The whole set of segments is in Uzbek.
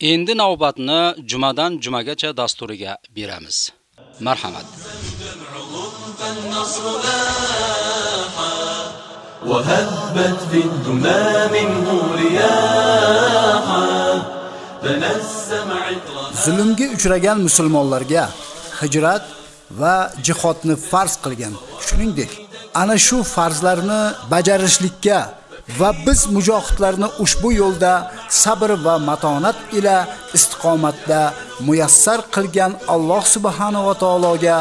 Endi navbatni jumadan jumagacha dasturiga beramiz. Marhamat. وهبت في الدمى منه رياحا تنسم عطرها zulmga uchragan musulmonlarga hijrat va jihodni farz qilgan. Shuningdek, ana shu farzlarni bajarishlikka va biz mujohidlarni ushbu yo'lda sabr va matonat ila istiqomatda muyassar qilgan Alloh subhanahu va taologa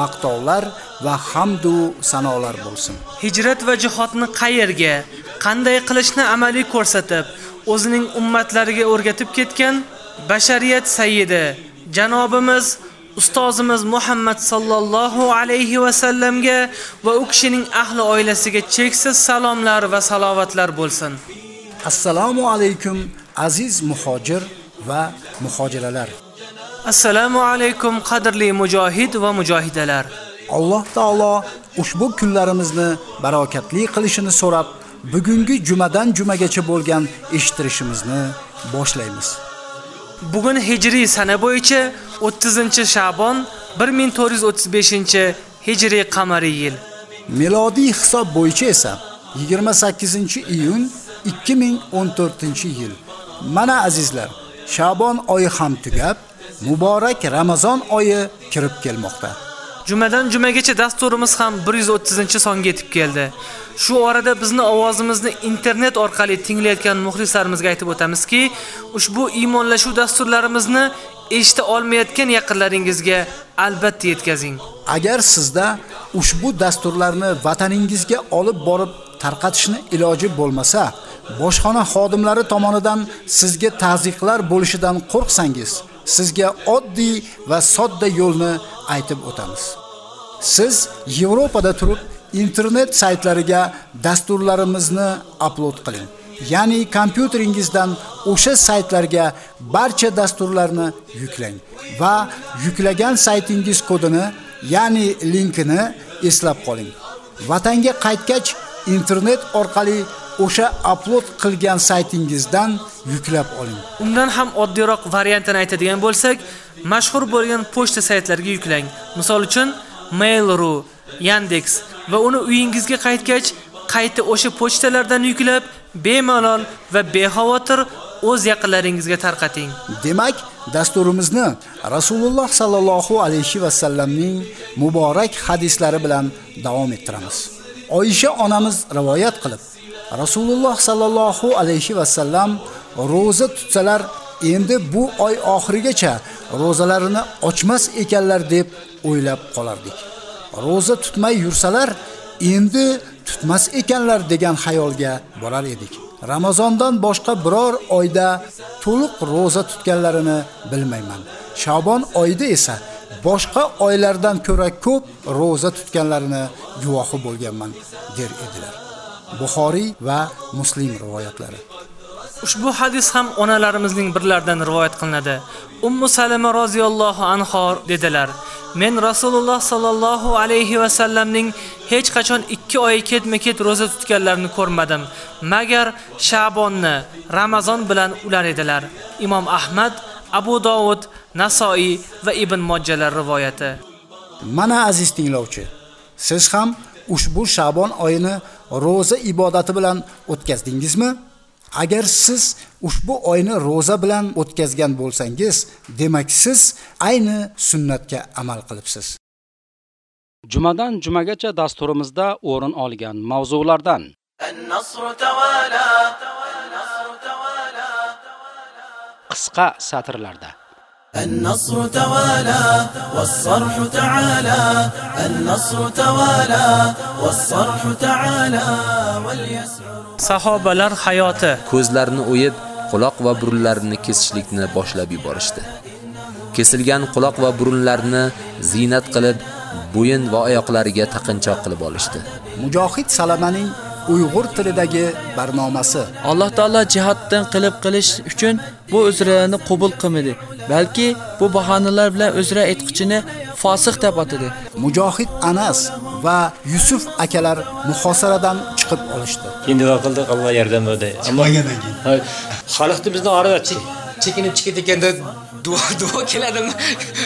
maqtovlar va hamd va sanolar bo'lsin. Hijrat va jihodni qayerga, qanday qilishni amaliy ko'rsatib, o'zining ummatlariga o'rgatib ketgan bashariyat sayyidi janobimiz ustozimiz Muhammad sallallohu alayhi va sallamga va u kishining ahli oilasiga cheksiz salomlar va salovatlar bo'lsin. Assalomu alaykum aziz muhojir va muhojiralar. Assalomu alaykum qadrli mujohid va mujohidalar. Alloh taolo ushbu kunlarimizni barokatli qilishini so'rab, bugungi jumadan jumagacha bo'lgan eshittirishimizni boshlaymiz. Bugun hijriy sana bo'yicha 30-Sha'bon 1435-hijriy qamariy yil. Milodiy hisob bo'yicha esa 28-iyun 2014-yil. Mana azizlar, Sha'bon oyi ham tugab, muborak Ramazon oyi kirib kelmoqda. Jumadan jumagacha dasturimiz ham 130-songa yetib keldi. Shu orada bizni ovozimizni internet orqali tinglayotgan muxlislarimizga aytib o'tamizki, ushbu iymonlashuv dasturlarimizni eshita olmayotgan yaqinlaringizga albatta yetkazing. Agar sizda ushbu dasturlarni vataningizga olib borib tarqatishni iloji bo'lmasa, boshxona xodimlari tomonidan sizga ta'ziqlar bo'lishidan qo'rqsangiz, sizga oddiy va sodda yo'lni aytib o'tamiz. Siz Yevropada turib internet saytlariga dasturlarimizni upload qiling. Ya'ni kompyuteringizdan o'sha saytlarga barcha dasturlarni yuklang va yuklagan saytingiz kodini, ya'ni linkini eslab qoling. Vatanga qaytgach internet orqali o'sha upload qilgan saytingizdan yuklab oling. Undan ham oddiyroq variantini aytadigan bo'lsak, mashhur bo'lgan pochta saytlariga yuklang. Misol uchun Mail.ru, Yandex va uni uyingizga qaytgach, qayta o'sha pochtalardan yuklab, bemalol va bexavotir o'z yaqinlaringizga tarqating. Demak, dasturimizni Rasululloh sallallohu alayhi va sallamning muborak hadislari bilan davom ettiramiz. Oysha onamiz rivoyat qilib, Rasululloh sallallohu alayhi va sallam roza tutsalar, endi bu oy oxirigacha rozalarini ochmas ekanlar deb o'ylab qolardik. Roza tutmay yursalar, endi tutmas ekanlar degan xayolga borar edik. Ramazondan boshqa biror oyda to'liq roza tutganlarini bilmayman. Shabon oyida esa boshqa oylardan ko'ra ko'p roza tutganlarini guvohi bo'lganman der edilar. Buxoriy va Muslim rivoyatlari. Ushbu hadis ham onalarimizning birlaridan rivoyat qilinadi. Ummu Salama roziyallohu anha dedilar: Men Rasululloh sallallohu alayhi va sallamning hech qachon 2 oy ketma-ket roza tutganlarini ko'rmadim, magar Sha'bonni Ramazon bilan ular edilar. Imom Ahmad, Abu Dovud, Nasoiy va Ibn Mojjalar rivoyati. Mana aziz tinglovchi, siz ham ushbu Shabon oyini roza ibodati bilan o'tkazdingizmi? Agar siz ushbu oyni roza bilan o'tkazgan bo'lsangiz, demak siz ayni sunnatga amal qilibsiz. Jumadan jumagacha dasturimizda o'rin olgan mavzulardan qisqa satrlarda النصر توالى والصرح تعالى النصر توالى والصرح تعالى واليسعر Sahobalar hayoti ko'zlarini o'yib, quloq va burunlarini kesishlikni boshlab yuborishdi. kesilgan quloq va burunlarni zinat qilib, bo'yin va oyoqlariga taqinchoq qilib olishdi. Mujohid Salamaning Uyg'ur tilidagi barnomasi. Alloh taolo jihatdan qilib qilish uchun bu uzralarni qabul qilmadi, balki bu bahonalar bilan uzra aytqichini fosiq deb atadi. Mujohid Anas va Yusuf akalar muhosaradan chiqib olishdi. Endi qildik? Alloh yordam berdi. Ammo xalqni bizni orada chekinib chiqib ketganda duo duo keladimi?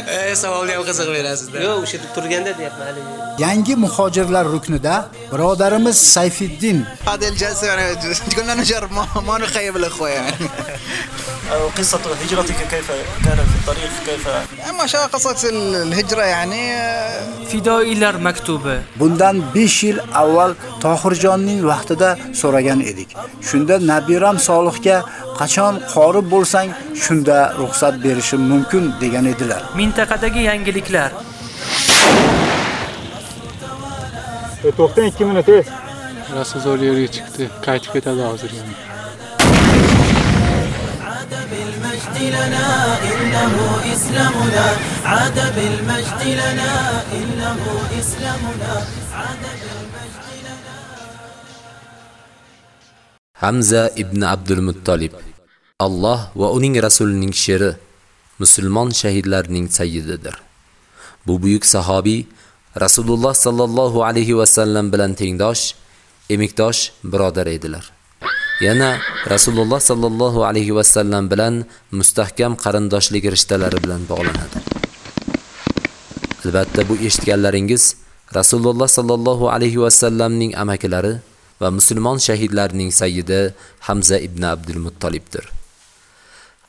E, savolni ham qiziq berasiz-da. Yo'q, o'sha turganda deyapman haligi Yangi muhojirlar ruknida birodarimiz Sayfiddin Fadil Jasir Gulnano Jarmonov qo'yaman. ما نخيب الأخوة يعني قصة هجرتك كيف كان في الطريق كيف أما شاء قصة الهجرة يعني Fidoilar maktubi. bundan 5 yil avval Tohirjonning vaqtida so'ragan edik. Shunda Nabiram Solihga qachon qori bo'lsang, shunda ruxsat berishim mumkin degan edilar. Mintaqadagi yangiliklar. To'xtang 2 minut tez. Rasul yerga chiqdi, qaytib ketadi hozir yana. بالمجد لنا إنه إسلامنا عاد بالمجد لنا إنه إسلامنا عاد بالمجد لنا Hamza ibn Abdul Muttolib Alloh va uning rasulining sheri musulmon shahidlarining sayyididir. Bu buyuk sahobiy Rasululloh sallallohu alayhi va sallam bilan tengdosh, emikdosh birodar edilar. Yana Rasululloh sallallohu alayhi va sallam bilan mustahkam qarindoshlik rishtalari bilan bog'lanadi. Albatta bu eshitganlaringiz Rasululloh sallallohu alayhi va sallamning amakilari va musulmon shahidlarining sayyidi Hamza ibn Abdul Muttolibdir.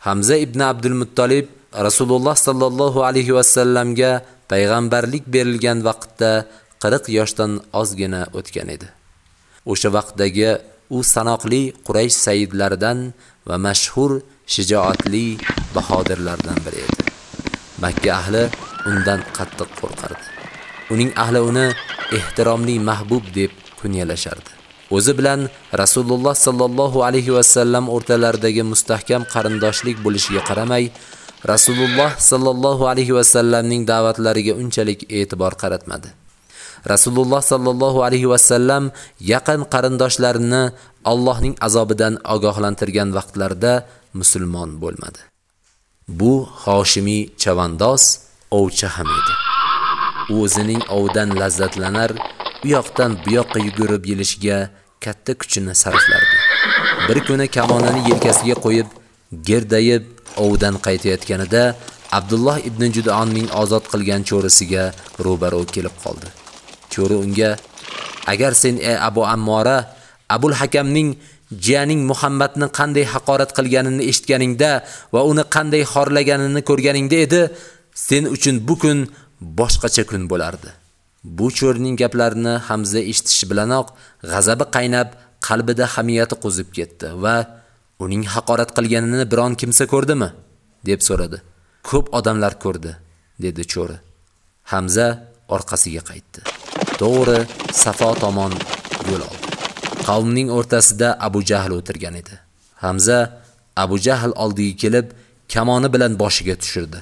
Hamza ibn Abdul Muttolib Rasululloh sallallohu alayhi va sallamga payg'ambarlik berilgan vaqtda 40 yoshdan ozgina o'tgan edi. O'sha vaqtdagi u sanoqli Quraysh sayyidlaridan va mashhur shijoatli bahodirlardan biri edi. Makka ahli undan qattiq qo'rqardi. Uning ahli uni ehtiromli mahbub deb kunyalashardi. O'zi bilan Rasululloh sallallohu alayhi va sallam o'rtalaridagi mustahkam qarindoshlik bo'lishiga qaramay, Rasululloh sallallohu alayhi va sallamning da'vatlariga unchalik e'tibor qaratmadi. Rasululloh sallallohu alayhi va sallam yaqin qarindoshlarini Allohning azobidan ogohlantirgan vaqtlarda musulmon bo'lmadi. Bu Hoshimiy chavandoz ovchi ham edi. U o'zining ovdan lazzatlanar, u yoqdan bu yoqqa yugurib yelishiga katta kuchini sarflardi. Bir kuni kamonani yelkasiga qo'yib, gerdayib ovdan qaytayotganida Abdulloh ibn Judoonning ozod qilgan cho'risiga ro'baro kelib qoldi. Cho'ri unga: "Agar sen ey Abu Ammora, Abul Hakamning jiyaning Muhammadni qanday haqorat qilganini eshitganingda va uni qanday xorlaganini ko'rganingda edi, sen uchun bu kun boshqacha kun bo'lardi." Bu cho'rning gaplarini Hamza eshitishi bilanoq g'azabi qaynab, qalbida hamiyati qo'zib ketdi va uning haqorat qilganini biron kimsa ko'rdimi? deb so'radi. Ko'p odamlar ko'rdi, dedi cho'ri. Hamza orqasiga qaytdi. To'g'ri Safo tomon yo'l oldi. Qavmning o'rtasida Abu Jahl o'tirgan edi. Hamza Abu Jahl oldiga kelib, kamoni bilan boshiga tushirdi.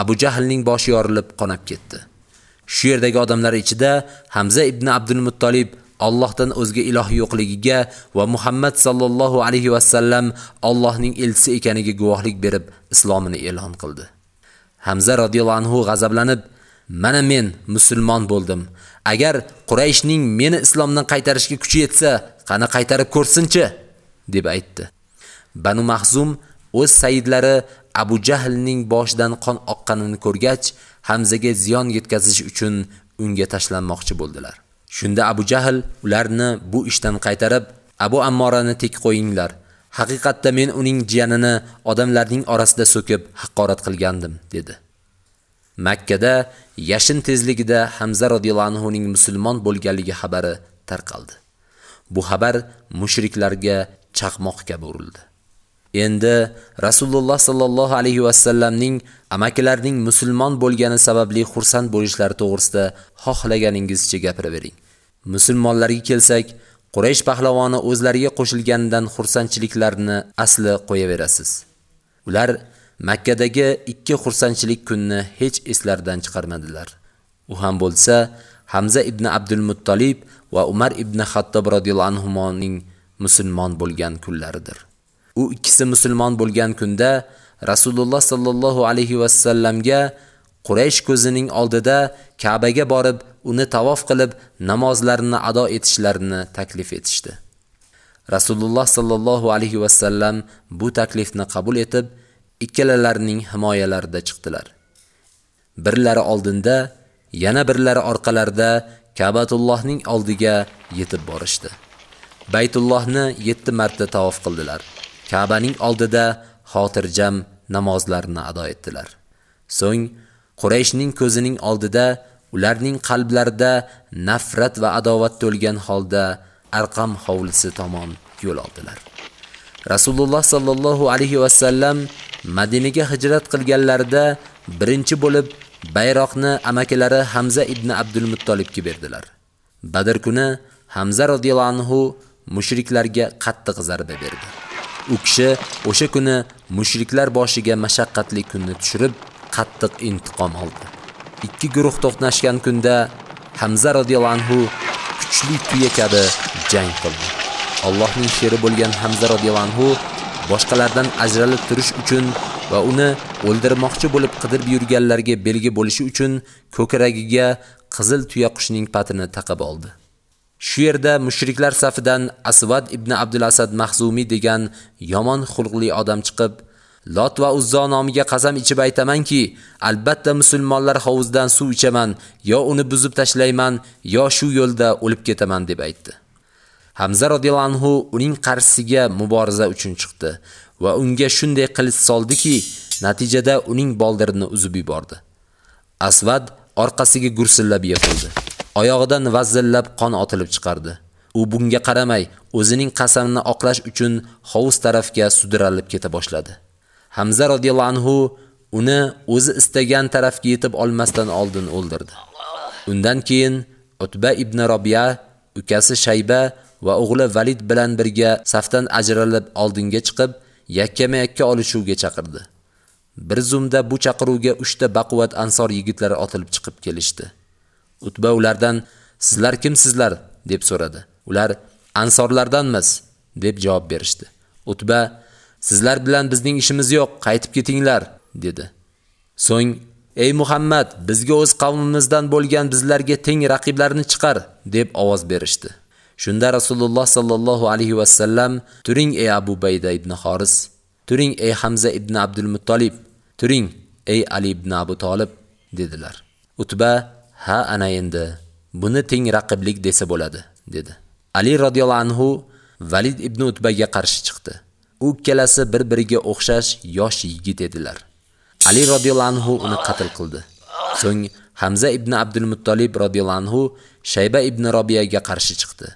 Abu Jahlning boshi yorilib qonab ketdi. Shu yerdagi odamlar ichida Hamza ibn Abdul Muttolib Allohdan o'zga iloh yo'qligiga va Muhammad sallallohu alayhi va sallam Allohning elchisi ekaniga guvohlik berib islomini e'lon qildi. Hamza radhiyallohu anhu g'azablanib, "Mana men musulmon bo'ldim. Agar Qurayshning meni islomdan qaytarishga kuchi yetsa, qani qaytarib ko'rsinchi?" deb aytdi. Banu Mahzum o'z sayidlari Abu Jahlning boshidan qon oqqanini ko'rgach, Hamzaga ziyon yetkazish uchun unga tashlanmoqchi bo'ldilar. Shunda Abu Jahl ularni bu ishdan qaytarib, Abu Ammorani tek qo'yinglar. Haqiqatda men uning jiyanini odamlarning orasida so'kib haqorat qilgandim, dedi. Makkada yashin tezligida Hamza radhiyallohu anhu ning musulmon bo'lganligi xabari tarqaldi. Bu xabar mushriklarga chaqmoq kabi urildi. Endi Rasululloh sallallohu alayhi va sallamning amakilarining musulmon bo'lgani sababli xursand bo'lishlari to'g'risida xohlaganingizcha gapiravering. Musulmonlarga kelsak, Quraysh pahlavoni o'zlariga qo'shilganidan xursandchiliklarini asli qo'yaverasiz. Ular Makkadagi ikki xursandchilik kunni hech eslaridan chiqarmadilar. U ham bo'lsa Hamza ibn Abdul Muttolib va Umar ibn Xattob radhiyallohu anhumoning musulmon bo'lgan kunlaridir. U ikkisi musulmon bo'lgan kunda Rasululloh sallallohu alayhi va sallamga Quraysh ko'zining oldida Ka'baga borib, uni tavof qilib, namozlarini ado etishlarini taklif etishdi. Rasululloh sallallohu alayhi va sallam bu taklifni qabul etib, ikkalalarining himoyalarida chiqdilar. Birlari oldinda, yana birlari orqalarida Ka'batullohning oldiga yetib borishdi. Baytullohni 7 marta tavof qildilar. Ka'baning oldida xotirjam namozlarini ado etdilar. So'ng Qurayshning ko'zining oldida ularning qalblarida nafrat va adovat to'lgan holda Arqam hovlisi tomon yo'l oldilar. Rasululloh sallallohu alayhi va sallam Madinaga hijrat qilganlarida birinchi bo'lib bayroqni amakilari Hamza ibn Abdul Muttolibga berdilar. Badr kuni Hamza radhiyallohu anhu mushriklarga qattiq zarba berdi. U kishi o'sha kuni mushriklar boshiga mashaqqatli kunni tushirib, qattiq intiqom oldi. Ikki guruh to'qnashgan kunda Hamza radhiyallohu anhu kuchli tuya kabi jang qildi. Allohning sheri bo'lgan Hamza radhiyallohu boshqalardan ajralib turish uchun va uni o'ldirmoqchi bo'lib qidirib yurganlarga belgi bo'lishi uchun ko'kragiga qizil tuya qushning patini taqib oldi. Shu yerda mushriklar safidan Asvad ibn Abdul Asad Mahzumi degan yomon xulqli odam chiqib, Lot va Uzzo nomiga qasam ichib aytamanki, albatta musulmonlar hovuzdan suv ichaman, yo uni buzib tashlayman, yo shu yo'lda o'lib ketaman deb aytdi. Hamza radhiyallohu anhu uning qarshisiga muboriza uchun chiqdi va unga shunday qilich soldiki, natijada uning boldirini uzib yubordi. Asvad orqasiga gursillab yiqildi. Oyog'idan vazillab qon otilib chiqardi. U bunga qaramay, o'zining qasamini oqlash uchun hovuz tarafga sudralib keta boshladi. Hamza radhiyallohu anhu uni o'zi istagan tarafga yetib olmasdan oldin o'ldirdi. Undan keyin Utba ibn Robiya, ukasi Shayba va o'g'li Valid bilan birga safdan ajralib oldinga chiqib, yakkama-yakka olishuvga chaqirdi. Bir zumda bu chaqiruvga 3 ta baquvvat ansor yigitlari otilib chiqib kelishdi. Utba ulardan "Sizlar kimsizlar?" deb so'radi. Ular "Ansorlardanmiz" deb javob berishdi. Utba "Sizlar bilan bizning ishimiz yo'q, qaytib ketinglar" dedi. So'ng "Ey Muhammad, bizga o'z qavmimizdan bo'lgan bizlarga teng raqiblarni chiqar" deb ovoz berishdi. Shunda Rasululloh sallallohu alayhi va sallam "Turing ey Abu Bayda ibn Xoris, turing ey Hamza ibn Abdul Muttolib, turing ey Ali ibn Abu Talib" dedilar. Utba "Ha, ana endi buni teng raqiblik desa bo'ladi" dedi. Ali radhiyallohu anhu Valid ibn Utbaga qarshi chiqdi. U ikkalasi bir-biriga o'xshash yosh yigit edilar. Ali radhiyallohu anhu uni qatl qildi. So'ng Hamza ibn Abdul Muttolib radhiyallohu anhu Shayba ibn Robiyaga qarshi chiqdi.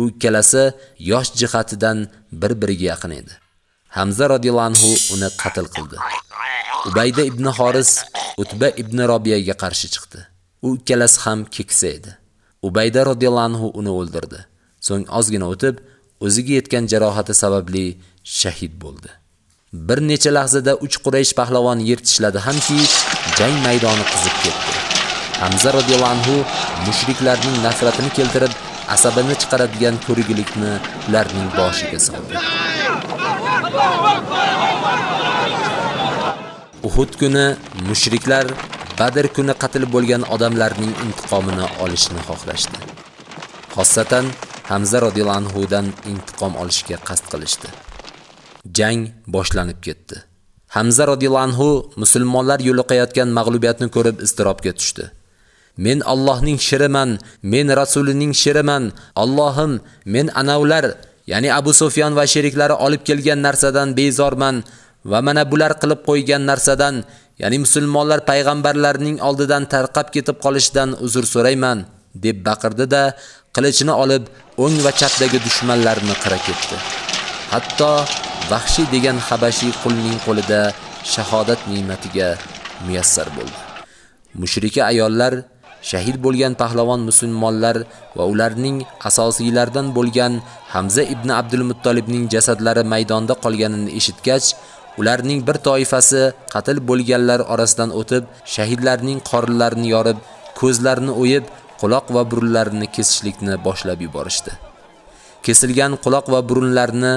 U ikkalasi yosh jihatidan bir-biriga yaqin edi. Hamza radhiyallohu anhu uni qatl qildi. Ubayda ibn Xoris Utba ibn Robiyaga qarshi chiqdi. U ikkalasi ham keksa edi. Ubayda radhiyallohu anhu uni o'ldirdi. So'ng ozgina o'tib, o'ziga yetgan jarohati sababli shahid bo'ldi. Bir necha lahzada uch Quraysh pahlavon yirtishladi hamki, jang maydoni qizib ketdi. Hamza radhiyallohu anhu mushriklarning nafratini keltirib, asabini chiqaradigan ko'rigulikni ularning boshiga soldi. Uhud kuni mushriklar Badr kuni qatl bo'lgan odamlarning intiqomini olishni xohlashdi. Xossatan Hamza radhiyallahu anhu dan intiqom olishga qasd qilishdi. Jang boshlanib ketdi. Hamza radhiyallahu anhu musulmonlar yo'liqayotgan mag'lubiyatni ko'rib iztirobga tushdi. Men Allohning shiriman, men rasulining shiriman. Allohim, men anavlar, ya'ni Abu Sufyon va sheriklari olib kelgan narsadan bezorman va mana bular qilib qo'ygan narsadan, ya'ni musulmonlar payg'ambarlarning oldidan tarqab ketib qolishidan uzr so'rayman, deb baqirdi-da, qilichini olib o'ng va chapdagi dushmanlarni qira ketdi. Hatto Vahshiy degan habashiy qulning qo'lida shahodat ne'matiga muyassar bo'ldi. Mushrika ayollar shahid bo'lgan pahlavon musulmonlar va ularning asosiylaridan bo'lgan Hamza ibn Abdul Muttolibning jasadlari maydonda qolganini eshitgach, ularning bir toifasi qatl bo'lganlar orasidan o'tib, shahidlarning qorinlarini yorib, ko'zlarini o'yib, quloq va burunlarini kesishlikni boshlab yuborishdi. Kesilgan quloq va burunlarni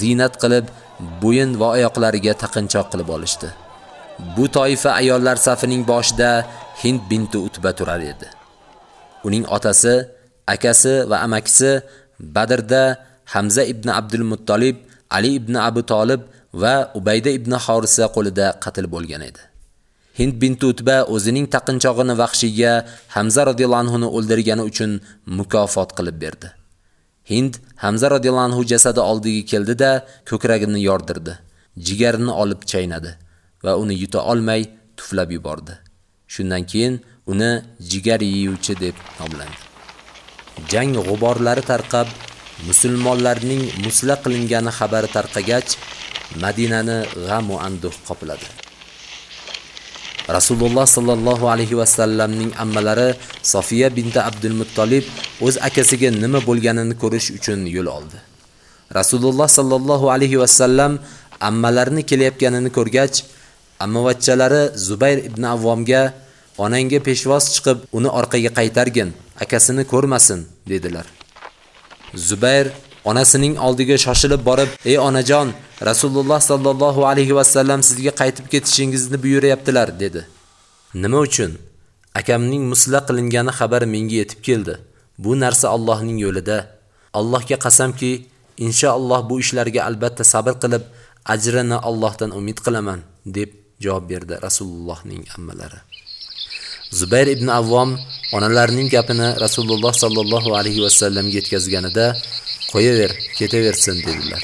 zinat qilib, bo'yin va oyoqlariga taqinchoq qilib olishdi. Bu toifa ayollar safining boshida Hind binti Utba turar edi. Uning otasi, akasi va amakisi Badrda Hamza ibn Abdul Muttolib, Ali ibn Abu Talib va Ubayda ibn Horisa qo'lida qatl bo'lgan edi. Hind binti Utba o'zining taqinchog'ini vahshiyga Hamza radhiyallohu anhu ni o'ldirgani uchun mukofot qilib berdi. Hind Hamza radhiyallohu anhu jasadi oldiga keldi-da, ko'kragini yordirdi. Jigarini olib chaynadi va uni yuta olmay tuflab yubordi. Shundan keyin uni jigar yeyuvchi deb nomlandi. Jang g'uborlari tarqab, musulmonlarning musla qilingani xabari tarqagach, Madinani g'am va anduh qopladi. Rasululloh sallallohu alayhi va sallamning ammalari Sofiya binti Abdul Muttolib o'z akasiga nima bo'lganini ko'rish uchun yo'l oldi. Rasululloh sallallohu alayhi va sallam ammalarini kelayotganini ko'rgach, ammavachchalari Zubayr ibn Avvomga onangga peshvoz chiqib, uni orqaga qaytargin, akasini ko'rmasin, dedilar. Zubayr onasining oldiga shoshilib borib, "Ey onajon, Rasululloh sallallohu alayhi va sallam sizga qaytib ketishingizni buyuryaptilar", dedi. "Nima uchun? Akamning musla qilingani xabari menga yetib keldi. Bu narsa Allohning yo'lida. Allohga qasamki, inshaalloh bu ishlarga albatta sabr qilib, ajrini Allohdan umid qilaman", deb javob berdi Rasulullohning ammalari. Zubayr ibn Avvom onalarining gapini Rasululloh sallallohu alayhi va sallamga yetkazganida qo'yaver, ketaversin dedilar.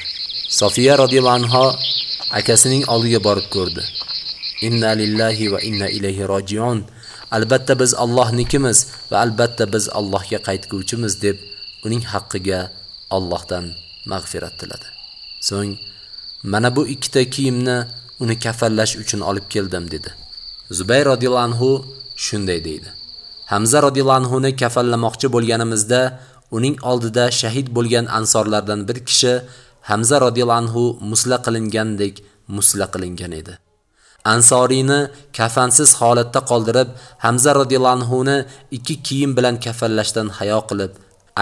Sofiya radhiyallohu anha akasining oldiga borib ko'rdi. Inna lillahi va inna ilayhi rojiun. Albatta biz Allohnikimiz va albatta biz Allohga qaytguvchimiz deb uning haqqiga Allohdan mag'firat tiladi. So'ng mana bu ikkita kiyimni uni kafallash uchun olib keldim dedi. Zubayr radhiyallohu anhu shunday deydi. Hamza radhiyallohu anhu ni kafallamoqchi bo'lganimizda uning oldida shahid bo'lgan ansorlardan bir kishi Hamza radhiyallohu anhu musla qilingandek musla qilingan edi. Ansoriyni kafansiz holatda qoldirib, Hamza radhiyallohu anhu ni ikki kiyim bilan kafallashdan hayo qilib,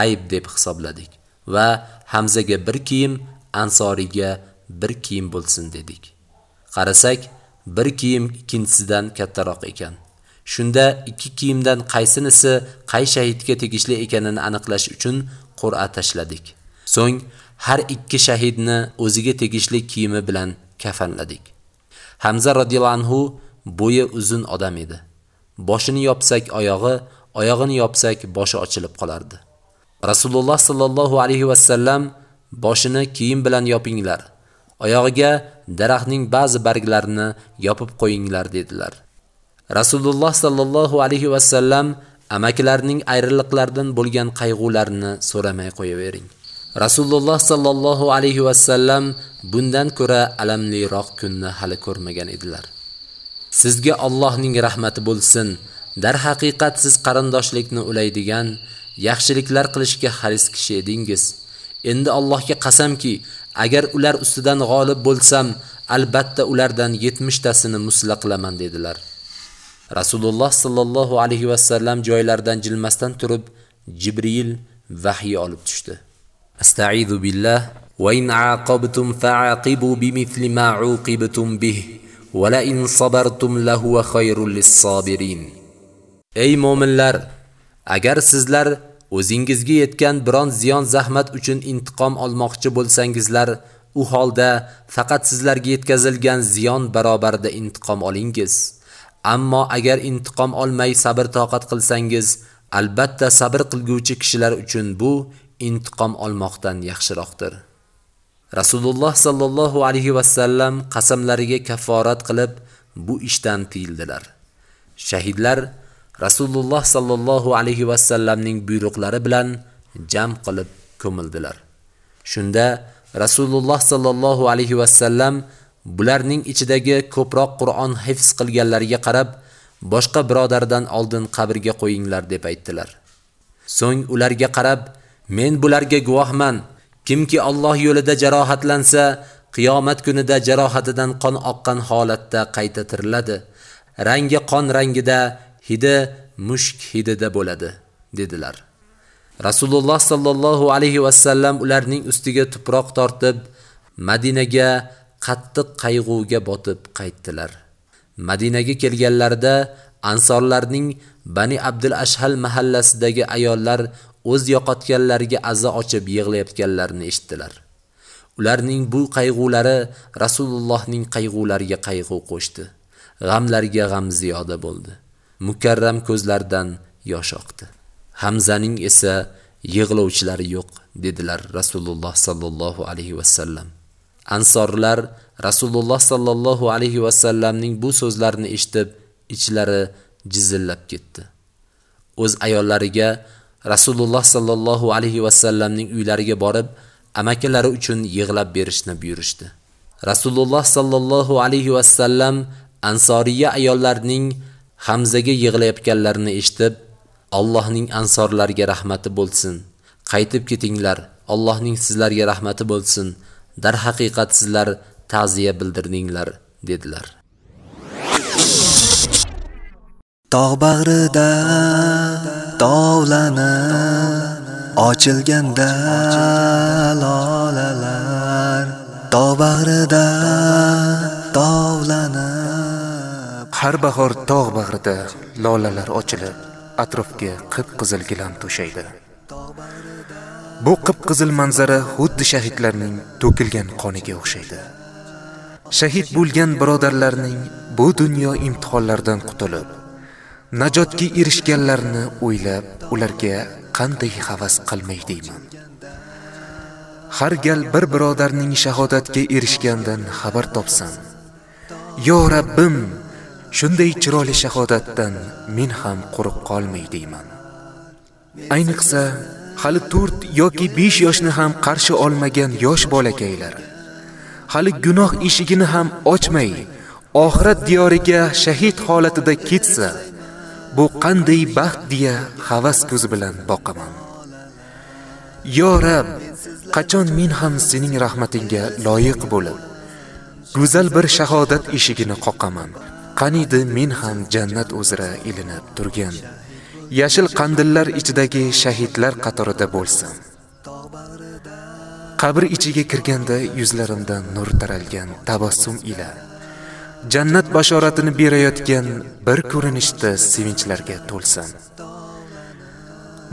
ayb deb hisobladik va Hamzaga bir kiyim, Ansoriga bir kiyim bo'lsin dedik. Qarasak, bir kiyim ikkinchisidan kattaroq ekan. Shunda ikki kiyimdan qaysinisi qay shahidga tegishli ekanini aniqlash uchun qur'a tashladik. So'ng har ikki shahidni o'ziga tegishli kiyimi bilan kafanladik. Hamza radhiyallohu anhu bo'yi uzun odam edi. Boshini yopsak oyog'i, oyog'ini yopsak boshi ochilib qolardi. Rasululloh sallallohu alayhi va sallam boshini kiyim bilan yopinglar, oyog'iga daraxtning ba'zi barglarini yopib qo'yinglar dedilar. Rasululloh sallallohu alayhi va sallam amakilarining ayriliqlardan bo'lgan qayg'ularini so'ramay qo'yavering. Rasululloh sallallohu alayhi va sallam bundan ko'ra alamliroq kunni hali ko'rmagan edilar. Sizga Allohning rahmati bo'lsin. Dar haqiqat siz qarindoshlikni ulaydigan, yaxshiliklar qilishga haris kishi edingiz. Endi Allohga qasamki, agar ular ustidan g'olib bo'lsam, albatta ulardan 70 tasini musla qilaman dedilar. Rasululloh sallallohu alayhi va sallam joylaridan jilmasdan turib, Jibril vahiy olib tushdi. Astaizu billah va in aqabtum fa'aqibu bimithli ma uqibtum bih va la in sabartum lahu khayrul lis-sabirin. Ey mu'minlar, agar sizlar o'zingizga yetgan biron ziyon zahmat uchun intiqom olmoqchi bo'lsangizlar, u holda faqat sizlarga yetkazilgan ziyon barobarida intiqom olingiz. Ammo agar intiqom olmay sabr toqat qilsangiz, albatta sabr qilguvchi kishilar uchun bu intiqom olmoqdan yaxshiroqdir. Rasululloh sallallohu alayhi va sallam qasamlariga kafforat qilib bu ishdan tiyildilar. Shahidlar Rasululloh sallallohu alayhi va sallamning buyruqlari bilan jam qilib ko'mildilar. Shunda Rasululloh sallallohu alayhi va sallam bularning ichidagi ko'proq Qur'on hifz qilganlarga qarab, boshqa birodardan oldin qabrga qo'yinglar deb aytdilar. So'ng ularga qarab, men bularga guvohman, kimki Alloh yo'lida jarohatlansa, qiyomat kunida jarohatidan qon oqqan holatda qayta tiriladi. Rangi qon rangida hidi mushk hidida bo'ladi dedilar. Rasululloh sallallohu alayhi va sallam ularning ustiga tuproq tortib madinaga qattiq qayg'uga botib qaytdilar. Madinaga kelganlarida ansorlarning bani abdul ashhal mahallasidagi ayollar o'z yo'qotganlariga aza ochib yig'layotganlarini eshitdilar. Ularning bu qayg'ulari rasulullohning qayg'ulariga qayg'u qo'shdi. G'amlariga g'am ziyoda bo'ldi. Mukarram ko'zlaridan yosh oqdi. Hamzaning esa yig'lovchilari yo'q dedilar rasululloh sallallohu alayhi va sallam. Ansorlar rasululloh sollallohu alayhi vasallamning bu so'zlarini eshitib ichlari jizillab ketdi. O'z ayollariga rasululloh sollallohu alayhi vasallamning uylariga borib amakilari uchun yig'lab berishni buyurishdi. Rasululloh sollallohu alayhi vasallam ansoriya ayollarning hamzaga yig'layotganlarini eshitib allohning ansorlarga rahmati bo'lsin. Qaytib ketinglar allohning sizlarga rahmati bo'lsin. Darhaqiqat sizlar ta'ziya bildirdinglar dedilar. Tog' bag'rida tovlanib ochilganda lolalar. Tog' bag'rida tovlanib har bahor tog' bag'rida lolalar ochilib atrofga qip qizil gilam to'shaydi bu qip qizil manzara xuddi shahidlarning to'kilgan qoniga o'xshaydi. Shahid bo'lgan birodarlarning bu dunyo imtihonlaridan qutulib najotga erishganlarni o'ylab ularga qanday havas qilmay deyman har gal bir birodarning shahodatga erishgandan xabar topsam yo rabbim shunday chiroyli shahodatdan men ham quruq qolmay deyman ayniqsa hali 4 yoki 5 yoshni ham qarshi olmagan yosh bolakaylar. Hali gunoh eshigini ham ochmay oxirat diyoriga shahid holatida ketsa bu qanday baxt deya havas ko'zi bilan boqaman. Yo rab qachon men ham sening rahmatingga loyiq bo'lib go'zal bir shahodat eshigini qoqaman? Qaniydi men ham jannat uzra ilinib turgan yashil qandillar ichidagi shahidlar qatorida bo'lsin. qabr ichiga kirganda yuzlarimdan nur taralgan tabassum ila jannat bashoratini berayotgan bir ko'rinishda sevinchlarga to'lsin.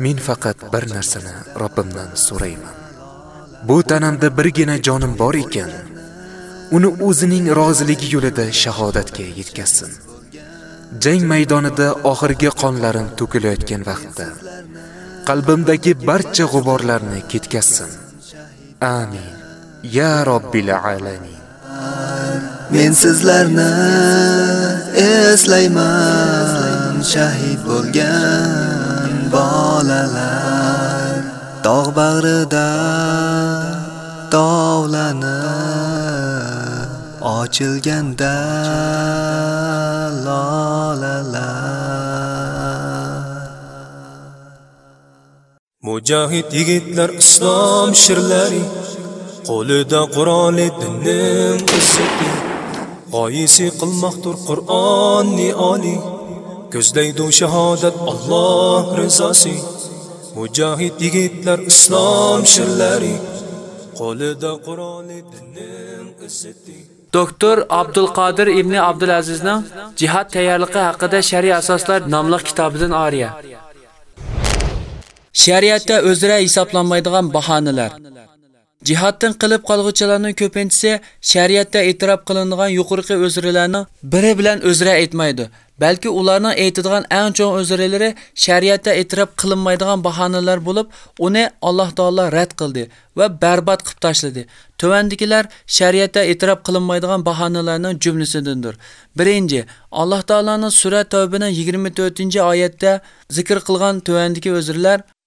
men faqat bir narsani Robbimdan so'rayman bu tanamda birgina jonim bor ekan uni o'zining roziligi yo'lida shahodatga yetkazsin jang maydonida oxirgi qonlarim to'kilayotgan vaqtda. Qalbimdagi barcha g'uborlarni ketkazsin. Amin. Ya robbil alamin. Men sizlarni eslayman shahid bo'lgan bolalar. Tog' bag'rida tovlanib ochilganda lolalar mujohid yigitlar islom shirlari qo'lida qur'oni dinning izzati g'oyisi qilmoqdir qur'onni oliy ko'zlaydi shahodat Alloh rizosi. Mujohid yigitlar islom shirlari qo'lida qur'oni dinning izzati Doktor Abdulqodir ibn Abdulazizning jihad tayyorligi haqida Shariy asoslar nomli kitobidan ariya. Shariatda o'zra hisoblanmaydigan bahonalar. Jihaddan qilib qolg'uchilarning ko'pinchisi shariatda e'tirof qilinadigan yuqorqi o'zralarning biri bilan o'zra aytmaydi. Balki ularning aytadigan eng cho'ng o'zralari shariatda e'tirof qilinmaydigan bahonalar bo'lib, uni Alloh taolo rad qildi va barbod qilib tashladi. Tovandikilar shariatda e'tirof qilinmaydigan bahonalarning jumlasidandir. Birinchi, Alloh taolaning sura Tavbaning 24-oyatda zikr qilgan tuvandiki o'zrlar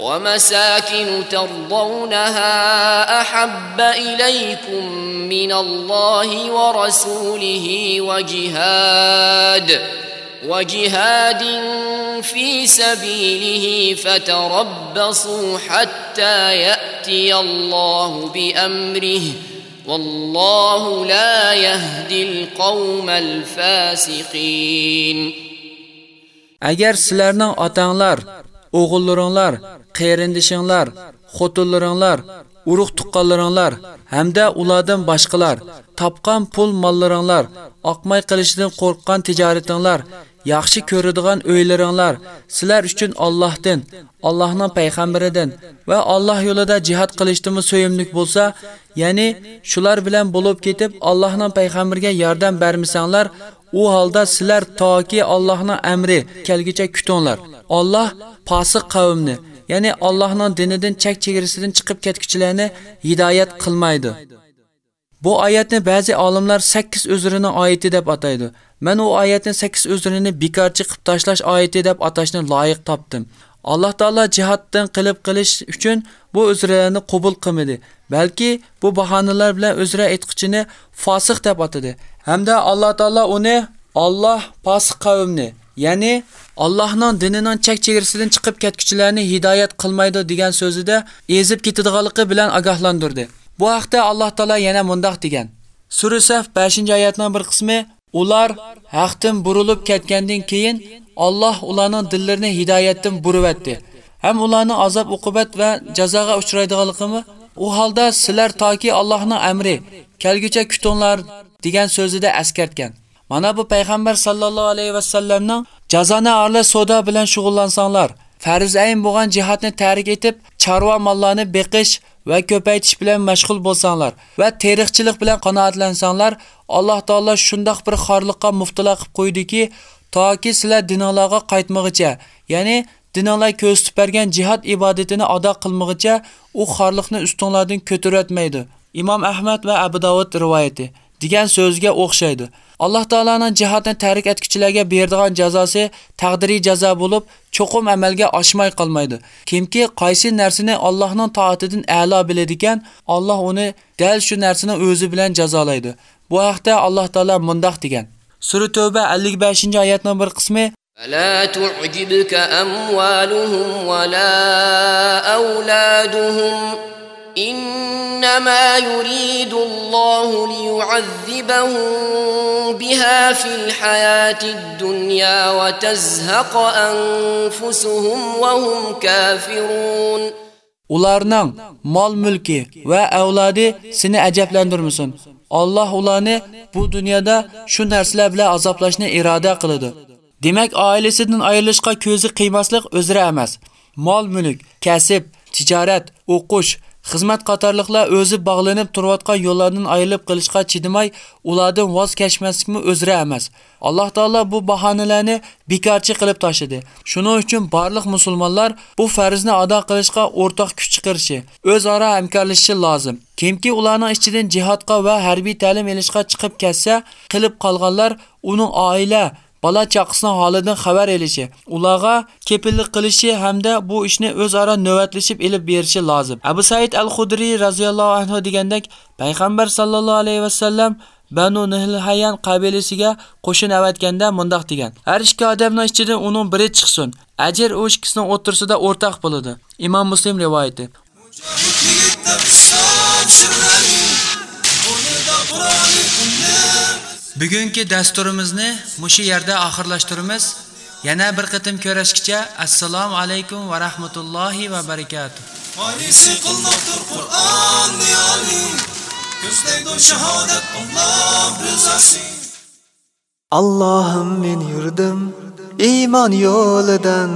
ومساكن ترضونها أحب إليكم من الله ورسوله وجهاد وجهاد في سبيله فتربصوا حتى يأتي الله بأمره والله لا يهدي القوم الفاسقين. agar sizlarning otanglar o'g'illaringlar qerindishinglar, xotinlaringlar urug' tuqqanlaringlar hamda ulardan boshqalar topgan pul mollaringlar oqmay qilishidan qo'rqqan tijoratinglar yaxshi ko'radigan o'ylaringlar sizlar uchun Allohdan, Allohning payg'ambaridan va Alloh yo'lida jihad qilishdimi so'yimlik bo'lsa, ya'ni shular bilan bo'lib ketib Allohning payg'ambariga yordam bermasanglar, u holda sizlar toki Allohning amri kelgicha kutinglar. Alloh posiq qavmni, ya'ni Allohning dinidan chek chegarasidan chiqib ketguchilarni hidoyat qilmaydi. Bu oyatni ba'zi olimlar 8 o'zrining oyati deb ataydi. Men u oyatning 8 o'zrini bekorchi qilib tashlash oyati deb atashni loyiq topdim. Alloh taolo jihatdan qilib qilish uchun bu o'zralarni qabul qilmadi, balki bu bahonalar bilan o'zra aytqichini fosiq deb atadi. Hamda Alloh taolo uni Alloh fosiq qavmni, ya'ni Allohning dinining chek chegarasidan chiqib ketguchilarni hidoyat qilmaydi degan so'zida ezib ketadiganligi bilan ogohlantirdi. Bu haqda Alloh taolo yana mundaq degan. Sura Saf 5-oyatning bir qismi ular haqdan burilib ketgandan keyin Alloh ularning dillarini hidoyatdan burvatdi. Ham ularni azob uqubat va jazoga uchraydiganligini u holda sizlar toki Allohning amri kelgucha kutinglar degan so'zida askartgan. Mana bu payg'ambar sallallohu alayhi va sallamning arla soda bilan shug'ullansanglar, farz ayn bo'lgan jihatni tarik etib, chorva mollarni beqish va ko'paytirish bilan mashg'ul bo'lsanglar va teriqchilik bilan qanoatlansanglar, Alloh taolo shundoq bir xorliqqa muftila qilib qo'ydiki, toki sizlar dinolarga qaytmag'icha, ya'ni dinolar ko'rsatib bergan jihad ibodatini ado qilmag'icha u xorliqni ustunlardan ko'tarayotmaydi. Imom Ahmad va Abu Davud rivoyati degan so'zga o'xshaydi. Alloh taolaning jihatni tarik etguchilarga beradigan jazosi taqdiriy jazo bo'lib, cho'qim amalga oshmay qolmaydi. Kimki qaysi narsani Allohning toatidan a'lo biladigan, Alloh uni dal shu narsani o'zi bilan jazolaydi. Bu haqda Alloh taolo mundaq degan. Sura Tavba 55-oyatning bir qismi فلا تعجبك أموالهم ولا أولادهم إنما يريد الله ليعذبهم بها في الحياة الدنيا وتزهق أنفسهم وهم كافرون Ularning mol mulki va avlodi seni ajablantirmasin. Alloh ularni bu dunyoda shu narsalar bilan azoblashni iroda qiladi. Demak, oilasidan ayrilishga ko'zi qiymaslik o'zra emas. Mol mulk, kasb, tijorat, o'qish, xizmat qatorliqlar o'zi bog'lanib turayotgan yo'llardan ayrilib qilishga chidamay, ulardan voz kechmaslikmi o'zra emas. Alloh taolo bu bahonalarni bekorchi qilib tashladi. Shuning uchun barliq musulmonlar bu farzni ado qilishga o'rtoq kuch chiqarishi, o'zaro hamkorlashishi lozim. Kimki ularning ichidan jihodga va harbiy ta'lim olishga chiqib ketsa, qilib qolganlar uning oila bola chaqasining holidan xabar elishi, ularga kepillik qilishi hamda bu ishni o'zaro navbatlashib elib berishi lozim. Abu Said al hudriy radhiyallohu anhu degandek, payg'ambar sallallohu alayhi vasallam banu Banu Nihilhayan qabilasiga qo'shin avatganda mundaq degan: Har ikki odamning ichidan uning biri chiqsin. Ajr u ikkisining o'tirsida o'rtaq bo'ladi. Imom Muslim rivoyati. Bugungi dasturimizni mushu yerda oxirlashtiramiz. Yana bir qitim ko'rishgacha assalomu alaykum va rahmatullohi va barakatuh. Farisi qilmoqdir Qur'on niyoli Ko'zlaydi shahodat Alloh rizosi Allohim men yurdim iymon yo'lidan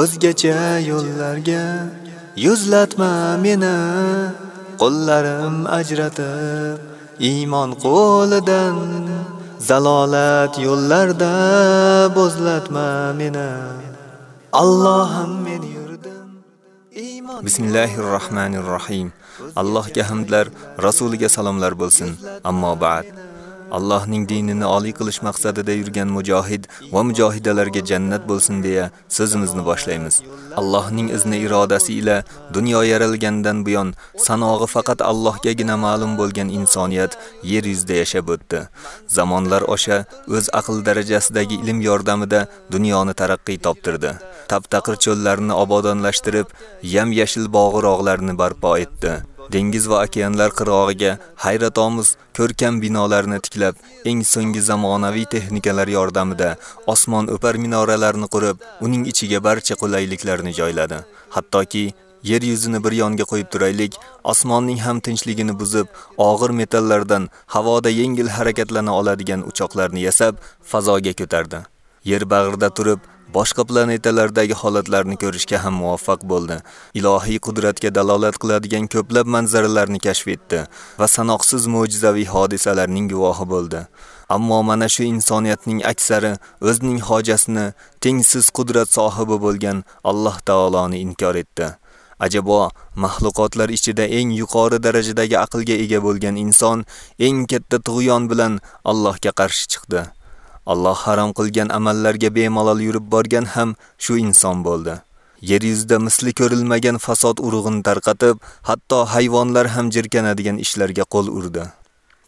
o'zgacha yo'llarga yuzlatma meni qo'llarim ajratib iymon qo'lidan zalolat yo'llarda bo'zlatma meni Allohim men yurdim iymon Bismillahir Rahmanir Rahim. Allohga hamdlar, rasuliga salomlar bo'lsin. Ammo ba'd. Allohning dinini oliy qilish maqsadida yurgan mujohid va mujohidalarga jannat bo'lsin deya so'zimizni boshlaymiz. Allohning izni irodasi ila dunyo yaralgandan buyon sanog'i faqat Allohgagina ma'lum bo'lgan insoniyat yer yuzida yashab o'tdi. Zamonlar osha o'z aql darajasidagi ilm yordamida dunyoni taraqqiy toptirdi. Taptaqir cho'llarni obodonlashtirib, yam-yashil bog'irog'larni barpo etdi. Dengiz va okeanlar qirg'og'iga hayratomuz ko'rkam binolarni tiklab, eng so'nggi zamonaviy texnikalar yordamida osmon o'par minoralarni qurib, uning ichiga barcha qulayliklarni joyladi. Hattoki yer yuzini bir yonga qo'yib turaylik, osmonning ham tinchligini buzib, og'ir metallardan havoda yengil harakatlana oladigan uchoqlarni yasab, fazoga ko'tardi. Yer bag'rida turib, boshqa planetalardagi holatlarni ko'rishga ham muvaffaq bo'ldi. Ilohiy qudratga dalolat qiladigan ko'plab manzaralarni kashf etdi va sanoqsiz mo'jizaviy hodisalarning guvohi bo'ldi. Ammo mana shu insoniyatning aksari o'zining hojasini tengsiz qudrat sohibi bo'lgan Alloh taoloni inkor etdi. Ajabo, mahluqotlar ichida eng yuqori darajadagi aqlga ega bo'lgan inson eng katta tug'yon bilan Allohga qarshi chiqdi. Alloh harom qilgan amallarga bemalol yurib borgan ham shu inson bo'ldi. Yer yuzida misli ko'rilmagan fasod urug'ini tarqatib, hatto hayvonlar ham jirkanadigan ishlarga qo'l urdi.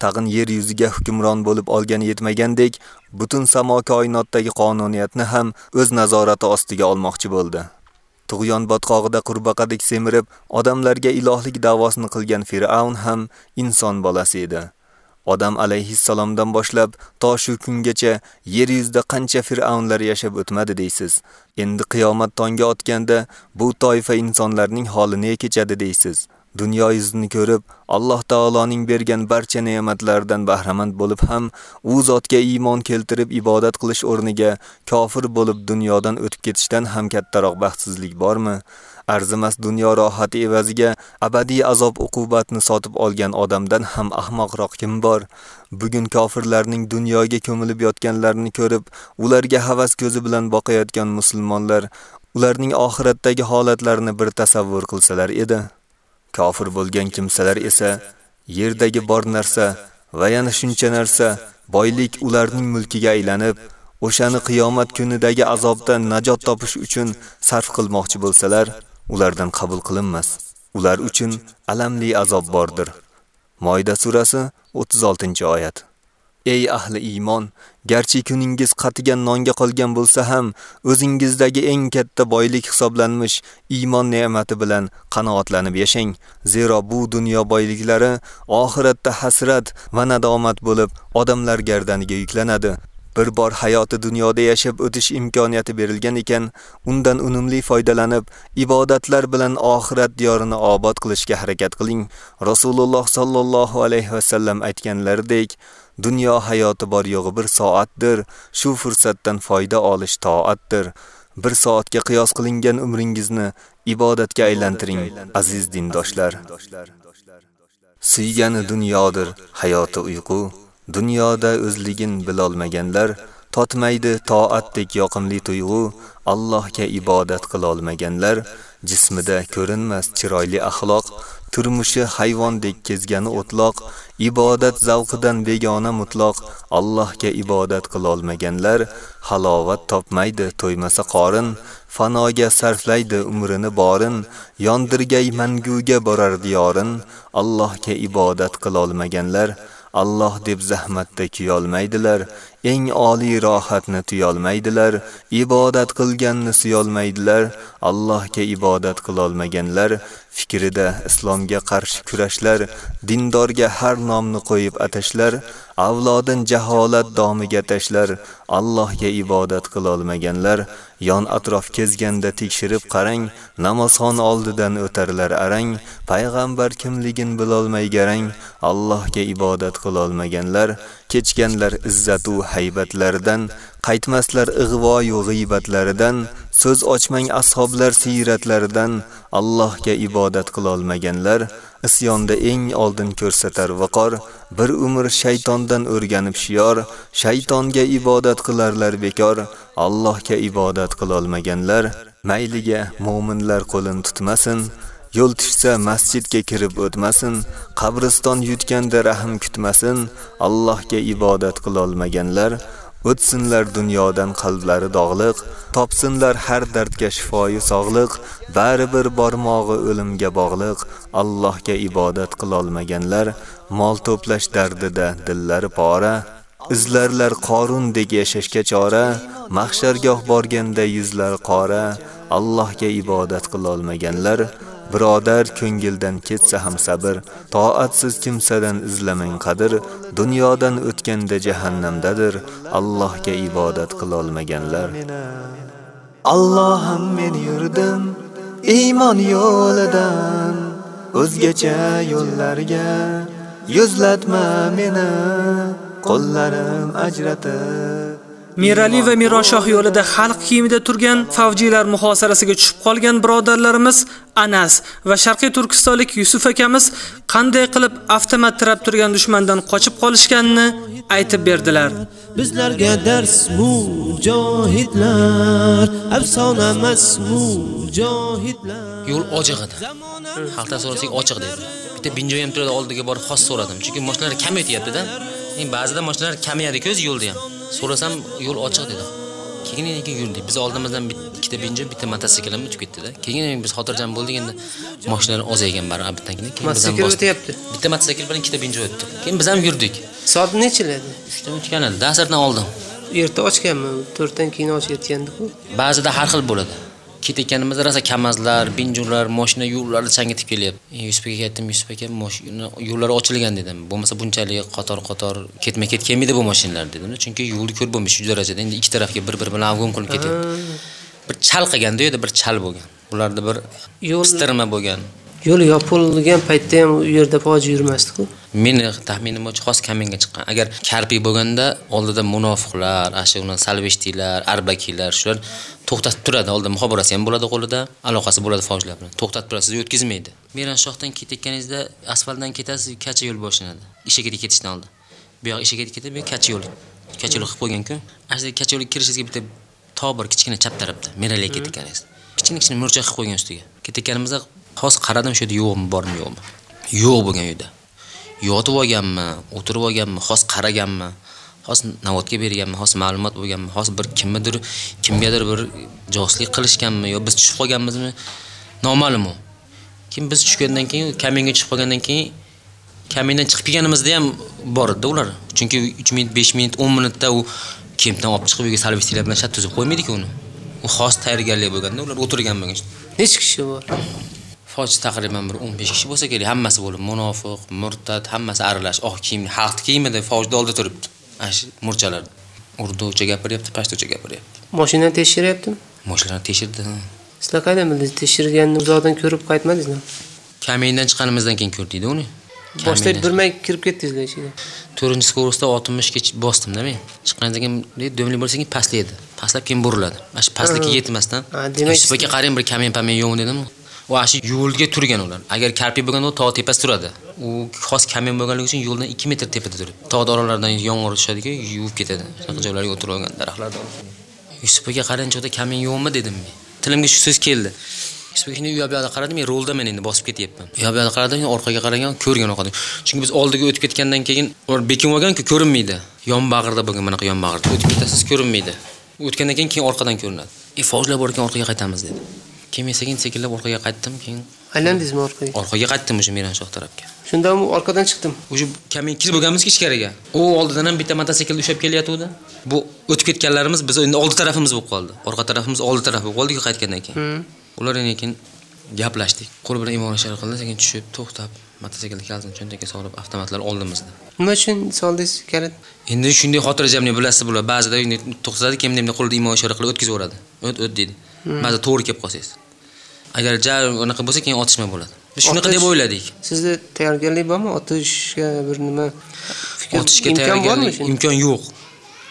Tag'in yer yuziga hukmron bo'lib olgan yetmagandek, butun samo koinotdagi qonuniyatni ham o'z nazorati ostiga olmoqchi bo'ldi. Tug'yon botqog'ida qurbaqadek semirib, odamlarga ilohlik da'vosini qilgan Fir'aun ham inson bolasi edi. Odam alayhissalomdan boshlab to shu kungacha yer yuzida qancha fir'avnlar yashab o'tmadi deysiz. Endi qiyomat tonga otganda bu toifa insonlarning holi ne kechadi deysiz. Dunyo yuzini ko'rib, Alloh taoloning bergan barcha ne'matlardan bahramand bo'lib ham, u zotga iymon keltirib ibodat qilish o'rniga kofir bo'lib dunyodan o'tib ketishdan ham kattaroq baxtsizlik bormi? Arzimas dunyo rohati evaziga abadiy azob uqubatni sotib olgan odamdan ham ahmoqroq kim bor? Bugun kofirlarning dunyoga ko'milib yotganlarini ko'rib, ularga havas ko'zi bilan boqayotgan musulmonlar ularning oxiratdagi holatlarini bir tasavvur qilsalar edi. Kofir bo'lgan kimsalar esa yerdagi bor narsa va yana shuncha narsa boylik ularning mulkiga aylanib, o'shani qiyomat kunidagi azobdan najot topish uchun sarf qilmoqchi bo'lsalar, ulardan qabul qilinmas. Ular uchun alamli azob bordir. Moyda surasi 36-oyat. Ey ahli iymon, garchi kuningiz qatigan nonga qolgan bo'lsa ham, o'zingizdagi eng katta boylik hisoblanmish iymon ne'mati bilan qanoatlanib yashang. Zero bu dunyo boyliklari oxiratda hasrat va nadomat bo'lib, odamlar gardaniga yuklanadi. Bir bor hayoti dunyoda yashab o'tish imkoniyati berilgan ekan, undan unumli foydalanib, ibodatlar bilan oxirat diyorini obod qilishga harakat qiling. Rasululloh sallallohu alayhi va sallam aytganlaridek, dunyo hayoti bor yo'g'i bir soatdir, shu fursatdan foyda olish toatdir. Bir soatga qiyos qilingan umringizni ibodatga aylantiring, aziz dindoshlar. Suygani dunyodir, hayoti uyqu. Dunyoda o'zligin bilolmaganlar totmaydi toatdek yoqimli tuyg'u, Allohga ibodat qila olmaganlar jismida ko'rinmas chiroyli axloq, turmushi hayvondek kezgani o'tloq, ibodat zavqidan begona mutloq, Allohga ibodat qila olmaganlar halovat topmaydi to'ymasa qorin, fanoga sarflaydi umrini borin, yondirgay manguga borar diyorin, Allohga ibodat qila olmaganlar Alloh deb zahmatda kiyolmaydilar, eng oliy rohatni tuyolmaydilar, ibodat qilganni siyolmaydilar, Allohga ibodat qila olmaganlar fikrida islomga qarshi kurashlar, dindorga har nomni qo'yib atashlar, avlodin jaholat domiga tashlar, Allohga ibodat qila olmaganlar yon atrof kezganda tekshirib qarang, namozxon oldidan o'tarlar arang, payg'ambar kimligin bilolmay garang, Allohga ibodat qila olmaganlar kechganlar izzatu haybatlaridan, qaytmaslar ig'vo-yu g'iybatlaridan, so'z ochmang ashoblar siyratlaridan, Allohga ibodat qila olmaganlar isyonda eng oldin ko'rsatar viqor, bir umr shaytondan o'rganib shiyor, shaytonga ibodat qilarlar bekor, Allohga ibodat qila olmaganlar mayliga mu'minlar qo'lin tutmasin, yo'l tushsa masjidga kirib o'tmasin, qabriston yutganda rahm kutmasin, Allohga ibodat qila olmaganlar o'tsinlar dunyodan qalblari dog'liq, topsinlar har dardga shifoyi sog'liq, bari bir bormog'i o'limga bog'liq, Allohga ibodat qila olmaganlar mol to'plash dardida dillari pora, izlarlar qorundek yashashga chora, mahshargoh borganda yuzlar qora, Allohga ibodat qila olmaganlar Birodar ko'ngildan ketsa ham sabr, toatsiz kimsadan izlamang qadr, dunyodan o'tganda jahannamdadir, Allohga ibodat qila olmaganlar. Allohim men yurdim iymon yo'lidan o'zgacha yo'llarga yuzlatma meni qo'llarim ajratib Mirali va Miroshoh yo'lida xalq kiyimida turgan favjilar muhosarasiga tushib qolgan birodarlarimiz Anas va Sharqiy Turkistonlik Yusuf akamiz qanday qilib avtomat tirab turgan dushmandan qochib qolishganini aytib berdilar. Bizlarga dars mujohidlar, afsona emas mujohidlar. Yo'l ochiq edi. Xalqdan so'rasak ochiq dedi. Bitta binjo ham turadi oldiga borib xos so'radim. Chunki mashinalar kam o'tyapti-da. Men ba'zida mashinalar kamayadi ko'z yo'lda ham. So'rasam yo'l ochiq dedi. Keyin keyin yurdik. Biz oldimizdan ikkita binjo, bitta motosikl ham o'tib ketdi-da. Keyin biz xotirjam bo'ldik endi mashinalar ozaygan bari bittan keyin. Motosikl o'tyapti. Bitta motosikl bilan ikkita binjo o'tdi. Keyin biz ham yurdik. Soat necha edi? 3 dan o'tgan edi. Dasardan oldin. Erta ochganmi? 4 dan keyin ochayotgandi-ku. Ba'zida har xil bo'ladi. Ketayotganimizda rosa kamazlar, binjolar, mashina yo'llari changitib kelyapti. Yusuf aka aytdim, Yusuf aka mashina yo'llari ochilgan dedim. Bo'lmasa bunchalik qator-qator ketma-ket kelmaydi bu mashinalar dedim. Chunki yo'lni ko'rib bo'lmaydi shu darajada. Endi ikki tarafga bir-bir bilan avgum qilib ketyapti. Bir chal qilganda edi, bir chal bo'lgan. Bularda bir yo'l pistirma bo'lgan. Yo'l yopilgan paytda ham u yerda fojia yurmasdi-ku. Meni taxminim bo'yicha xos kaminga chiqqan. Agar karpi bo'lganda oldida munofiqlar, ashuna salveshtiklar, arbakiylar shular to'xtatib turadi. Oldida muxobarasi ham bo'ladi qo'lida, aloqasi bo'ladi fojlar bilan. To'xtatib turadi, sizni o'tkazmaydi. Meranshohdan ketayotganingizda asfaltdan ketasiz, kacha yo'l boshlanadi. Ishga ketishdan oldin. Bu yoq ishga ketib, bu kacha yo'l. Kacha yo'l qilib qo'ygan-ku. Ashda kacha yo'lga kirishingizga bitta tobir kichkina chap tarafda, meralarga ketayotganingiz. Kichkina-kichkina murcha qilib qo'ygan ustiga. Ketayotganimizda hozir qaradim shu yerda yo'qmi, bormi, yo'qmi. Yo'q bo'lgan uyda. yotib olganmi, o'tirib olganmi, xos qaraganmi, xos navodga berganmi, xos ma'lumot bo'lganmi, xos bir kimnidir, kimgadir bir joslik qilishganmi yo biz tushib qolganmizmi noma'lum u. Kim biz tushgandan keyin kaminga chiqib qolgandan keyin kamindan chiqib kelganimizda ham bor edi ular. Chunki 3 minut, 5 minut, 10 minutda u kempdan olib chiqib uyga salvestilar bilan shat tuzib qo'ymaydi-ku uni. U xos tayyorgarlik bo'lganda ular o'tirgan bo'lgan. Necha kishi bor? Foj taqriban bir 15 kishi bo'lsa kerak, hammasi bo'lib, munofiq, murtad, hammasi aralash, oq kiyimli, xalq kiyimida fojda oldi turibdi. Ash murchalar. Urducha gapiryapti, pashtocha gapiryapti. Mashinani tekshiryaptimi? Mashinani tekshirdi. Sizlar qayerdan bildingiz? Tekshirganni uzoqdan ko'rib qaytmadingizmi? Kamindan chiqqanimizdan keyin ko'rdik uni. Boshda bilmay kirib ketdingizlar ichiga. 4-skorosta 60 ga bosdim-da men. Chiqqandan keyin do'mli bo'lsa keyin pastlaydi. Pastlab keyin buriladi. Ash pastlikka yetmasdan. demak, Yusufga qarang bir kamin pamin yo'qmi dedim. U ashi yo'lga turgan ular. Agar karpi bo'lganda u tog' tepasida turadi. U xos kamin bo'lganligi uchun yo'ldan 2 metr tepada turib Tog' oralaridan yomg'ir tushadiku, yuvib ketadi. Shunaqa joylarga o'tirib olgan daraxtlarda. Yusufga qarang, cho'da kamin yo'qmi dedim men. Tilimga shu so'z keldi. Yusufga u yoq yoqqa qaradim, men roldaman endi bosib ketyapman. Yoq yoqqa qaradim, orqaga qaragan, ko'rgan o'qadim. Chunki biz oldiga o'tib ketgandan keyin ular bekin olgan-ku ko'rinmaydi. Yon bag'irda bo'lgan bunaqa yon bag'irda. O'tib ketasiz ko'rinmaydi. O'tgandan keyin keyin orqadan ko'rinadi. E fojlar bor ekan orqaga qaytamiz dedi. Keyin men sekin sekinlab orqaga qaytdim, keyin Aylandingizmi orqaga? orqaga qaytdim o'sha Meranshoh tarafga. Shunda orqadan chiqdim. O'sha kamin kirib bo'lganmiz-ki ichkariga. U oldidan ham bitta motosikl ushlab kelyotgandi. Bu o'tib ketganlarimiz biz endi oldi tarafimiz bo'lib qoldi. Orqa tarafimiz oldi taraf bo'lib qoldi qaytgandan keyin. Ular keyin gaplashdik. Qo'l bilan imon ishora qildi, sekin tushib, to'xtab, mototsiklni kaltini cho'ntakka solib, avtomatlar oldimizda. Nima uchun soldingiz kalit? Endi shunday xotirjamlik bilasiz bular. Ba'zida endi to'xtatadi, kimdir qo'lida imon ishora qilib o'tkazib yuboradi. O't, o't deydi. Ba'zida to'g'ri kelib qolsangiz. Agar ja unaqa bo'lsa, keyin otishma bo'ladi. Biz shunaqa deb o'yladik. Sizda tayyorgarlik bormi? Otishga bir nima fikr Otishga tayyorgarlik imkon yo'q.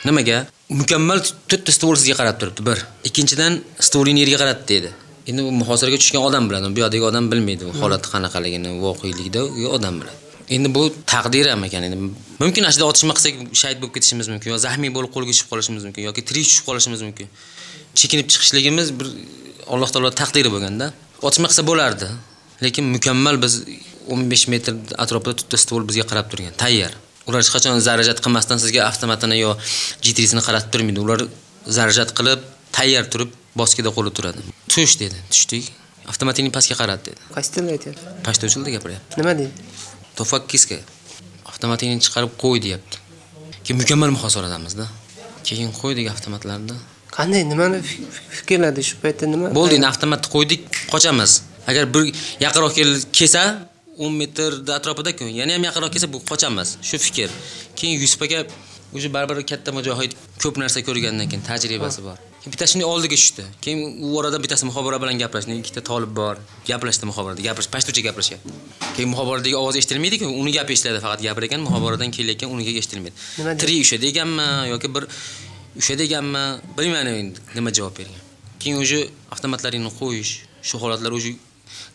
Nimaga? Mukammal to'rtta stol sizga qarab turibdi. Bir. Ikkinchidan stolini yerga qaratdi dedi. Endi u muhosaraga tushgan odam biladi. Bu yoqdagi odam bilmaydi u holati qanaqaligini, voqelikda odam biladi. Endi bu taqdir ham ekan. Endi mumkin ashida otishma qilsak shahid bo'lib ketishimiz mumkin, yo zahmiy bo'lib qo'lga tushib qolishimiz mumkin yoki tirik tushib qolishimiz mumkin. Chekinib chiqishligimiz bir Alloh taolo taqdiri bo'lganda, otishma qilsa bo'lardi. lekin mukammal biz 15 metr atrofida to'rtta stol bizga qarab turgan tayyor. Ular hech qachon zarajat qilmasdan sizga avtomatini yo jitrisini qaratib turmaydi. Ular zarajat qilib tayyor turib boskida qo'li turadi. Tush dedi tushdik. Avtomatingni pastga qarat dedi. Qaysi tilda aytyapti? Pashtovchi tilda gapiryapti. Nima deydi? Tofakkiska avtomatingni chiqarib qo'y deyapti. Keyin mukammal muhosaradamizda keyin qo'ydik avtomatlarni qanday nimani fi- fikrladi shu paytda nima bo'ldi endi avtomatni qo'ydik qochamiz. Agar bir yaqinroq kel- kelsa 10 metrda atrofida-ku yana ham yaqinroq kelsa bu qochamiz shu fikr. Keyin yusuf aka уже baribir katta mujohid ko'p narsa ko'rgandan keyin tajribasi bor. Bittasi shunday oldiga tushdi. Keyin u orada bittasi muxobara bilan gaplashdi. Ikkita tolib bor? Gaplashdi muxobarada gapirish pashtocha gapirishyapti keyin muxobaradagi ovoz eshitilmaydi-ku uni gapi eshitiladi faqat gapir ekan muxobaradan kelayotgan uniga eshitilmaydi. Tirik usha deganmi yoki bir usha deganmi bilmayman endi nima javob bergan. Keyin уже avtomatlaringni qo'yish shu holatlar уже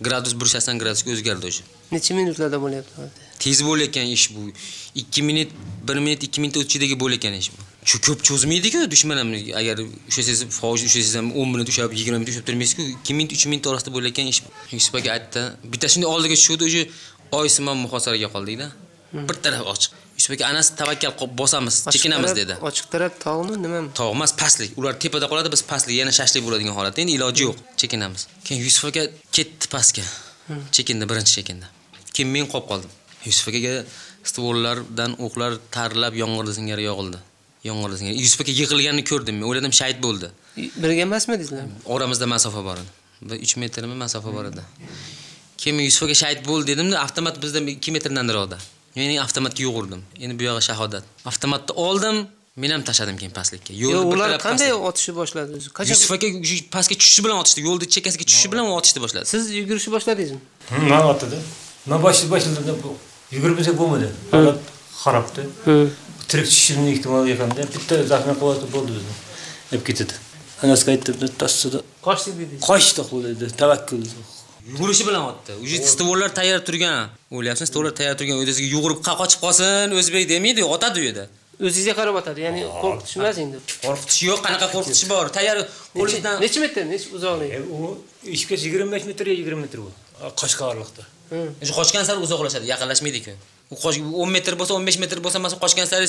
gradus burchasidan gradusga o'zgardi уже necha minutlarda bo'lyapti tez bo'layotgan ish bu. Ikki minut bir minut ikki minut ichidagi bo'layotgan ish bu. Shu ko'p cho'zmaydiku dushman ham agar ushlasangiz foj ushlasangiz ham o'n minut ushlab yigirma minut ushlab turmaysiz-ku ikki minut uch minut orasida bo'layotgan ish yusuf aka aytdi. Bitta shunday oldiga tushuvdi уже oysimon muhosaraga qoldikda bir taraf ochiq yusuf aka anasi tavakkal bosamiz chekinamiz dedi. ochiq taraf tog'mi nimami tog' emas pastlik. Ular tepada qoladi biz pastlik. Yana shashlik bo'ladigan holatda endi iloji yo'q chekinamiz. Keyin yusuf aka ketdi pastga. Chekindi birinchi chekindi. Keyin men qolib qoldim. Yusuf akaga stvollardan o'qlar tarilab yomg'irda singari yog'ildi. Yomg'irda singari. Yusuf aka yiqilganini ko'rdim men. O'yladim shahid bo'ldi. Birga emasmidingizlar oramizda masofa bor edi. Bir uch metrmi masofa bor edi. Keyin men yusuf aka shahid bo'ldi dedimda avtomat bizdan ikki metr nariroqda men avtomatga yugurdim. Endi bu yog'i shahodat. Avtomatni oldim men ham tashladim keyin pastlikka. Yo, yo'lni bir ular qanday otishni boshladi o'zi? Qachon yusuf aka pastga tushishi bilan otishdi yo'lni chekkasiga tushishi bilan otishni boshladi. Siz yugurishni boshladingizmi man otdi man boshida boshida yugurmasak bo'lmadi holat xarobdi tirik tushishimni ehtimoli yaqinda bitta zaxmi qilyapti bo'ldi bizni. Olib ketadi. Anasiga aytdim tassida qochdik dedingiz qochdi qo'lida tavakkul yugurishi bilan otdi. Уже stvollar tayyor turgan. O'ylayapsan stvollar tayyor turgan. O'ziga yugurib qochib qolsin o'zbek demaydi otadi u yerda. O'zingizga qarab otadi ya'ni qo'rqitish emas endi. qo'rqitish yo'q qanaqa qo'rqitish bor? Tayyor qo'lingizdan necha metr necha uzoqligi u ishgacha yigirma besh metr yigirma metr bu. Qoshqorliqda shu qochgan sari uzoqlashadi yaqinlashmaydiku u u 10 metr bo'lsa 15 metr bo'lsa masalan qochgan sari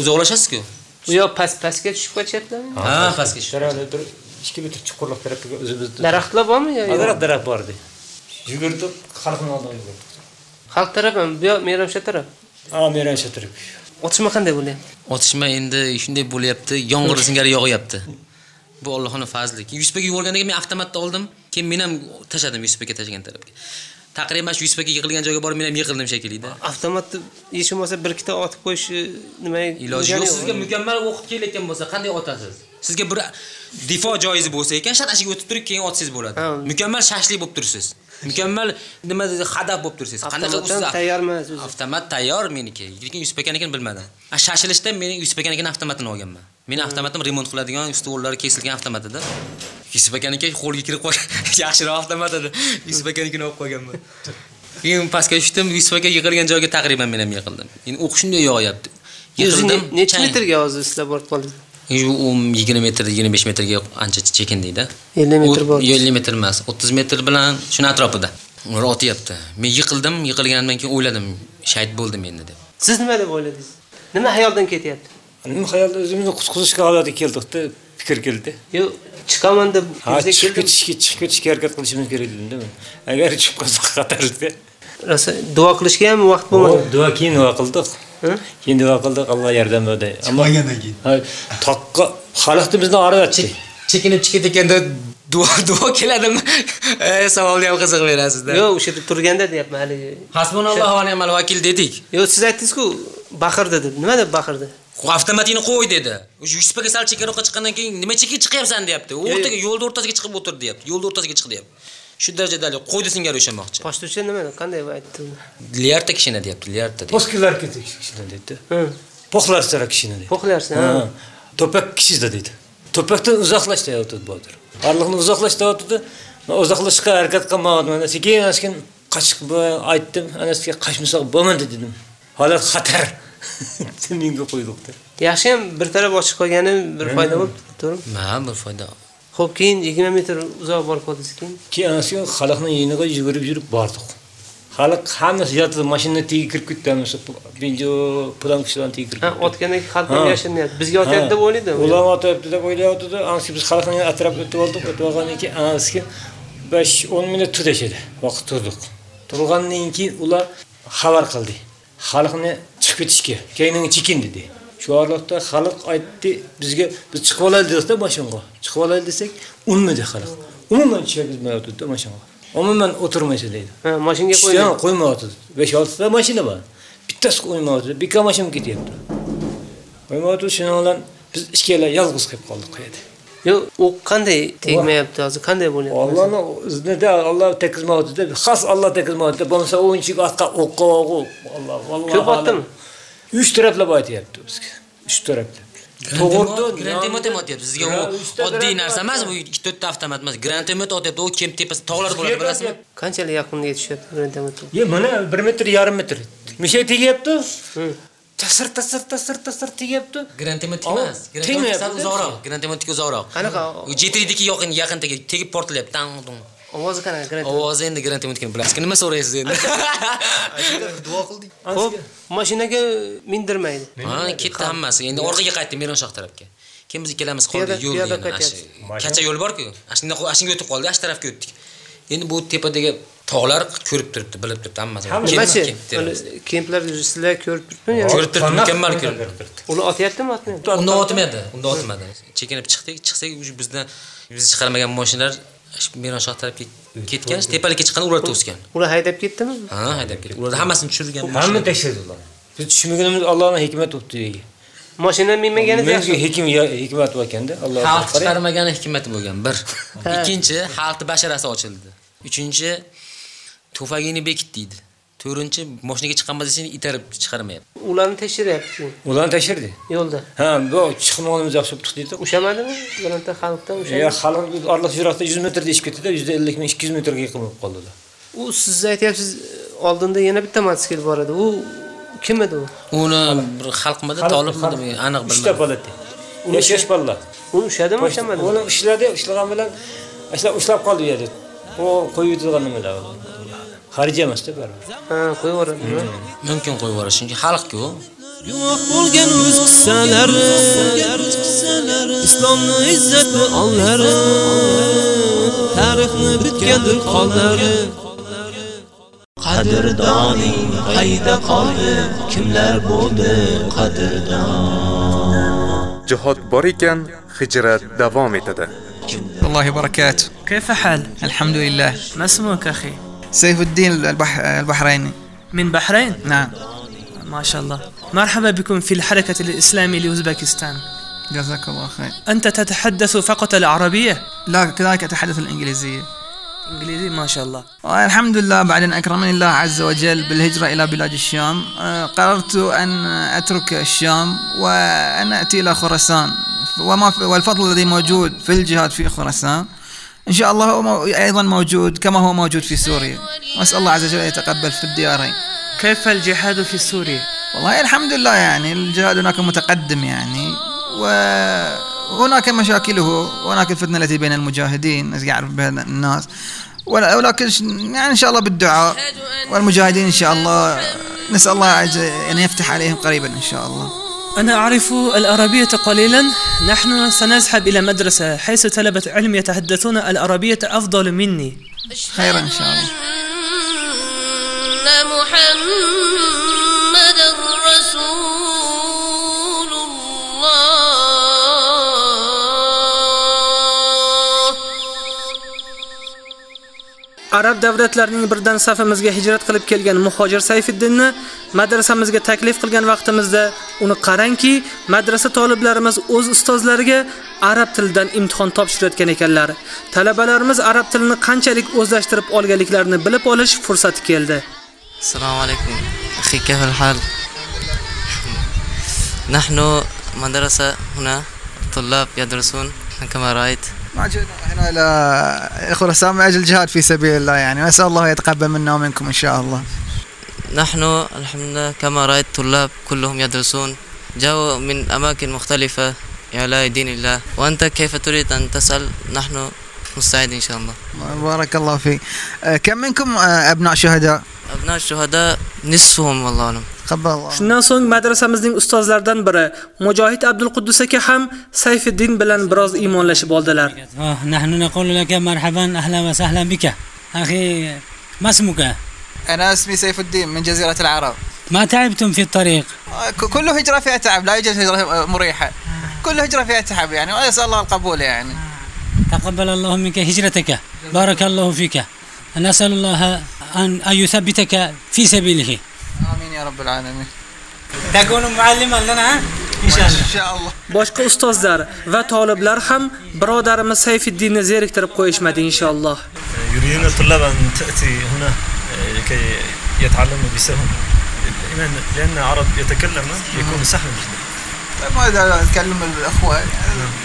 uzoqlashasiz-ku. U yo past pastga tushib qo'yishyaptimi ha pastga tushib ikki metr chuqurlik tarafiga o'zimizni daraxtlar bormi yo daraxt daraxt bor edi yugurdik xalqni oldiga yugurdik xalq taraf ham bu yoq meramsha taraf ha meran shatirib otishma qanday bo'lyapti otishma endi shunday bo'lyapti yomg'ir singari yog'yapti. Bu Allohning fazli. Yusuf aka yuborgandan keyin men avtomatni oldim. Keyin men ham tashladim yusuf aka tashlagan tarafga. Taqriban shu yusuf aka yiqilgan joyga borib men ham yiqildim shekillida avtomatni hech bo'lmasa bir ikkita otib qo'yish nima iloji yo'q. sizga mukammal o'qib kelayotgan bo'lsa qanday otasiz sizga bir difo joizi bo'lsa ekan shatashiga o'tib turib keyin otsangiz bo'ladi. Mukammal shashlik bo'lib tursiz. Mukammal nima deydi hadaf bo'lib tursiz. Qanaqa tayyormas o'zi. avtomat tayyor meniki. Lekin yusuf akanikini bilmadim. A shashilishda men yusuf akanikini avtomatini olganman. Meni avtomatim remont qiladigan stollar kesilgan avtomat edi. Yusuf akaniki qo'lga kirib qolgan yaxshiroq avtomat edi. Yusuf akanikini olib qo'yganman keyin pastga tushdim yusuf aka yiqilgan joyga taqriban men ham yiqildim. Endi o'q shunday yog'yapti o'zi yiqildim ne- necha chang. metrga hozir sizlar borib qoldingiz 20 metr, 25 metrga ancha chekindikda. 50 metr bor. 50 metr emas, 30 metr bilan shuni atrofida. Ular otyapti. Men yiqildim, yiqilganimdan keyin o'yladim, shahid bo'ldim endi deb. siz nima deb o'yladingiz nima xayoldan ketyapti nima xayolda o'zimizni qutqizishga holatiga keldikda fikr keldi yo chiqaman deb ha chiqib ketishga chiqib ketishga harakat qilishimiz kerak dedimda men agar chiqib qolsak xatarda rosa duo qilishga ham vaqt bo'lmadi duo keyin duo qildik keyin duo qildik alloh yordam berdi ammo keyin xalqni bizni oravatdi Chekinib chiqib ketganda duo duo keladimi? Savolni ham qiziq berasizda. yo'q o'sha yerda turganda deyapman haligi Hasbunallohu va ni'mal vakil dedik. yo'q siz aytdingiz-ku baqirdi deb nima deb baqirdi Avtomatini qo'y dedi. O'sha yuspaga sal chekkaroqqa chiqqandan keyin nima chekka chiqyapsan deyapti. O'rtaga yo'lda o'rtasiga chiqib o'tir deyapti. Yo'lda o'rtasiga chiq deyapti. Shu darajada qo'ydi singari o'shamoqchi. pochtovchi nima qanday aytdi uni? Liarta kishina deyapti, liarta. deyapti. poskilar ketdi kishini deydi po'xlar sara kishini deydi Po'xlarsin, ha. to'pak kishida deydi to'pakdan uzoqlashtayotdi botir borliqni uzoqlashtayotdi man uzoqlashishga harakat qilmadim ana sekin sekin qochib aytdim anasiga qochmasak bo'lmaydi dedim holat xatar menga qo'ydikda yaxshi ham bir taraf ochiq qolgani bir foyda bo'libdi to'g'rimi Ha, bir foyda. Xo'p, keyin 20 metr uzoq borib qoldingiz keyin. keyin anasiga xalqning yeniga yugurib yurib bordik xalq hammasi yotdi mashina tagiga kirib ketdi benjo pulam kishilarni tagiga kirib Ha, ketdi otgandan keyin xalq Ha. ham yashinyapti. Bizga otyapti deb o'ylaydi. ular otyapti deb o'ylayapti anasi biz xalqning atrofida o'tib oldik o'tib olgandan keyin anasiga 5-10 minut tudashadi vaqt turdik turgandan keyin ular xabar qildi xalqni chiqib ketishga keyin chekin dedi shu oraliqda xalq aytdi bizga biz chiqib olaylik dedikda mashinaga. Chiqib olaylik desak unmadi xalq. Umuman tushagizmayotdi mashinaga. Umuman o'tirmaysa deydi. Ha, mashinaga qo'ymaydi. qo'ymayotdi besh oltita mashina bor. Bittasi qo'ymayotdi bika mashina ketyapti. Qo'ymayotdi shuning bilan biz ikkalar yolg'iz qolib qoldik qayerda? Yo'q, u qanday tegmayapti hozir? Qanday bo'lyapti? Allohni iznida Alloh tekizmayapti xas Alloh tekizmayapti bo'lmasa o'yinchiga otqa o'qqa o'qu Alloh Ko'p otdimi? 3 taraflab aytyapti bizga 3 taraflab to'g'ri Grantemot otyapti. Sizga u oddiy narsa emas, bu 2-4 ta avtomat emas. Grantemot otyapti. U kem tepasi tog'lar bo'ladi, bilasizmi? Qanchalik yaqinga yetishyapti grantometr? Ye, mana 1 metr yarim metr. Mishay tegyapti. Tasir tasir tasir tasir tegyapti. Grantemot Ava, emas. Grantemot tegmayapti. sal uzoqroq. Grantemotga uzoqroq. Qanaqa? U jetridiki yaqin yaqin tegib tegib portlayapti. Ovozi qanaqa grantometr? Ovozi endi grantemotga bilasiz. Nima so'raysiz endi? Duo qildik. Xo'p, mashinaga mindirmaydi. Ha, ketdi hammasi. Endi orqaga qaytdi Meronshoh tarafga. Keyin biz ikkalamiz qoldik yo'l. Kacha yo'l bor-ku. Ashunda ashunga o'tib qoldik, ash tarafga o'tdik. Endi bu tepadagi tog'lar ko'rib turibdi, bilib turibdi hammasi. Nimachi? Uni Kemplar sizlar ko'rib turibmi? Ko'rib turibdi, mukammal ko'rib turibdi. Ular otyaptimi, otmayapti? Unda otmadi, unda otmadi. Chekinib chiqdik, chiqsak уже bizdan biz chiqarmagan mashinalar Meronshoh tarafga ketgan, tepalikka chiqqan ular to'sgan. Ular haydab ketdimi? Ha, haydab ketdi. Ular hammasini tushirgan. Hamma tekshirdi ular. Biz tushunmaganimiz Allohning hikmati o'tdi. Mashina minmaganiz Menga yaxshi. hikm hikmat bor ekanda. Alloh Xalq chiqarmagani hikmati bo'lgan bir. Ikkinchi xalqni basharasi ochildi. Uchinchi tufagini bekit deydi. To'rtinchi mashinaga chiqamiz desang itarib chiqarmayapti. Ularni tekshiryapti. Ularni tekshirdi. Yo'lda. Ha, bu chiqmaganimiz yaxshi bo'lib chiqdi. Ushamadimi? Granata xalqdan Ya ushamadi. xalq orliq yiroqda 100 metr deyishib ketdi-da, 150 ming 200 metrga yaqin bo'lib qoldi. U siz aytyapsiz, oldinda yana bitta mototsikl bor edi. U kim edi u? Uni bir xalqmidi, tolibmidi aniq Uchta bilmadim. palati. Uni ishlash balla. Uni ushladimi, ushlamadimi? Uni ushladi, ushlagan bilan ushlab qoldi u yerda. Qo'yib turgan nimalar. Xarij emasda baribir. Ha, qo'yib yuboradi. Mumkin qo'yib yuborish, chunki xalqku. Guvoh bo'lgan o'z qissalari Islomni izzatli onlari Tarixni bitgandir qollari Qadrdoning qayda qoldi Kimlar bo'ldi qadrdon Jihod bor ekan, hijrat davom etadi. الله وبركاته كيف حال؟ الحمد لله ما اسمك أخي؟ سيف الدين البح... البحريني. من بحرين؟ نعم. ما شاء الله. مرحبا بكم في الحركة الإسلامية لأوزبكستان. جزاك الله خير. أنت تتحدث فقط العربية؟ لا كذلك أتحدث الإنجليزية. إنجليزي؟ ما شاء الله. والحمد لله بعد أن أكرمني الله عز وجل بالهجرة إلى بلاد الشام آه، قررت أن أترك الشام وأن أتي إلى خراسان. وما والفضل الذي موجود في الجهاد في خراسان. إن شاء الله هو أيضا موجود كما هو موجود في سوريا. وأسأل الله عز وجل يتقبل في الديارين. كيف الجهاد في سوريا؟ والله الحمد لله يعني الجهاد هناك متقدم يعني وهناك مشاكله وهناك الفتنة التي بين المجاهدين يعرف بها الناس. ولكن يعني إن شاء الله بالدعاء والمجاهدين إن شاء الله نسأل الله عز أن يفتح عليهم قريبا إن شاء الله. أنا أعرف العربية قليلا. نحن سنذهب إلى مدرسة حيث طلبة علم يتحدثون العربية أفضل مني. خيرا إن شاء الله. محمد رسول arab davlatlarining birdan safimizga hijrat qilib kelgan muhojir Sayfiddinni madrasamizga taklif qilgan vaqtimizda uni qarangki, madrasa toliblarimiz o'z ustozlariga arab tilidan imtihon topshirayotgan ekanlar. Talabalarimiz arab tilini qanchalik o'zlashtirib olganliklarini bilib olish fursati keldi. السلام عليكم أخي كيف الحال؟ نحن مدرسة هنا طلاب يدرسون كما رأيت ما جئنا هنا إلى خراسان من أجل الجهاد في سبيل الله يعني نسأل الله يتقبل منا ومنكم إن شاء الله. نحن الحمد لله كما رأيت طلاب كلهم يدرسون جاءوا من أماكن مختلفة إعلاء دين الله. وأنت كيف تريد أن تسأل؟ نحن مستعد إن شاء الله. بارك الله فيك. آه، كم منكم آه، أبناء شهداء؟ أبناء الشهداء نصفهم والله الله. Shundan so'ng madrasamizning ustozlaridan biri Mujohid Abdul Quddus aka ham Sayfiddin bilan biroz iymonlashib oldilar. نحن نقول لك مرحبا أهلا وسهلا بك. أخي ما اسمك؟ أنا اسمي سيف الدين من جزيرة العرب. ما تعبتم في الطريق؟ آه، كل هجرة فيها تعب لا يوجد هجرة آه، مريحة. كل هجرة فيها تعب يعني وأسأل الله القبول يعني. تقبل الله منك هجرتك. بارك الله فيك. نسأل الله أن أن يثبتك في سبيله. آمين يا رب العالمين. تكون معلما لنا إن شاء الله. إن شاء الله. Boshqa ustozlar va talablar ham birodarimiz Sayfiddinni zeriktirib qo'yishmadi inshaalloh. يريدون الطلاب أن تأتي هنا آه، لكي يتعلموا بسهم لأن لأن عرب يتكلم يكون سهلا جدا. ما الأخوة يعني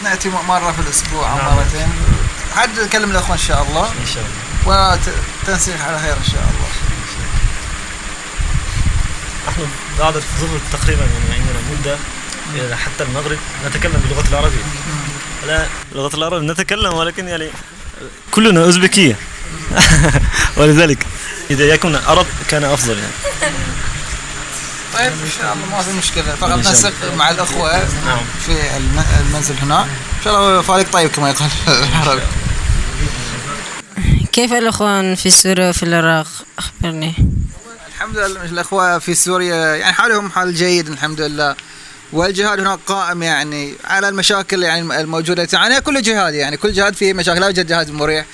نأتي مرة في الأسبوع أو نعم. مرتين. حد نكلم الأخوة إن شاء الله. إن شاء الله. وتنسيق على خير إن شاء الله. نحن بعد ظهر تقريبا يعني عندنا إلى حتى المغرب نتكلم باللغة العربية. لا اللغة العربية نتكلم ولكن يعني كلنا أوزبكية. ولذلك إذا يكون عرب كان أفضل يعني. طيب إن شاء الله ما في مشكلة. إن فقط. ننسق مع الأخوة نعم. في الم- المنزل هنا. إن شاء الله فارق طيب كما يقال. العربي كيف الأخوان في سوريا وفي العراق؟ أخبرني. الحمد لله الأخوة في سوريا يعني حالهم حال جيد الحمد لله. والجهاد هناك قائم يعني على المشاكل يعني الموجودة. يعني كل جهاد يعني كل جهاد فيه مشاكل. لا يوجد جهاد مريح.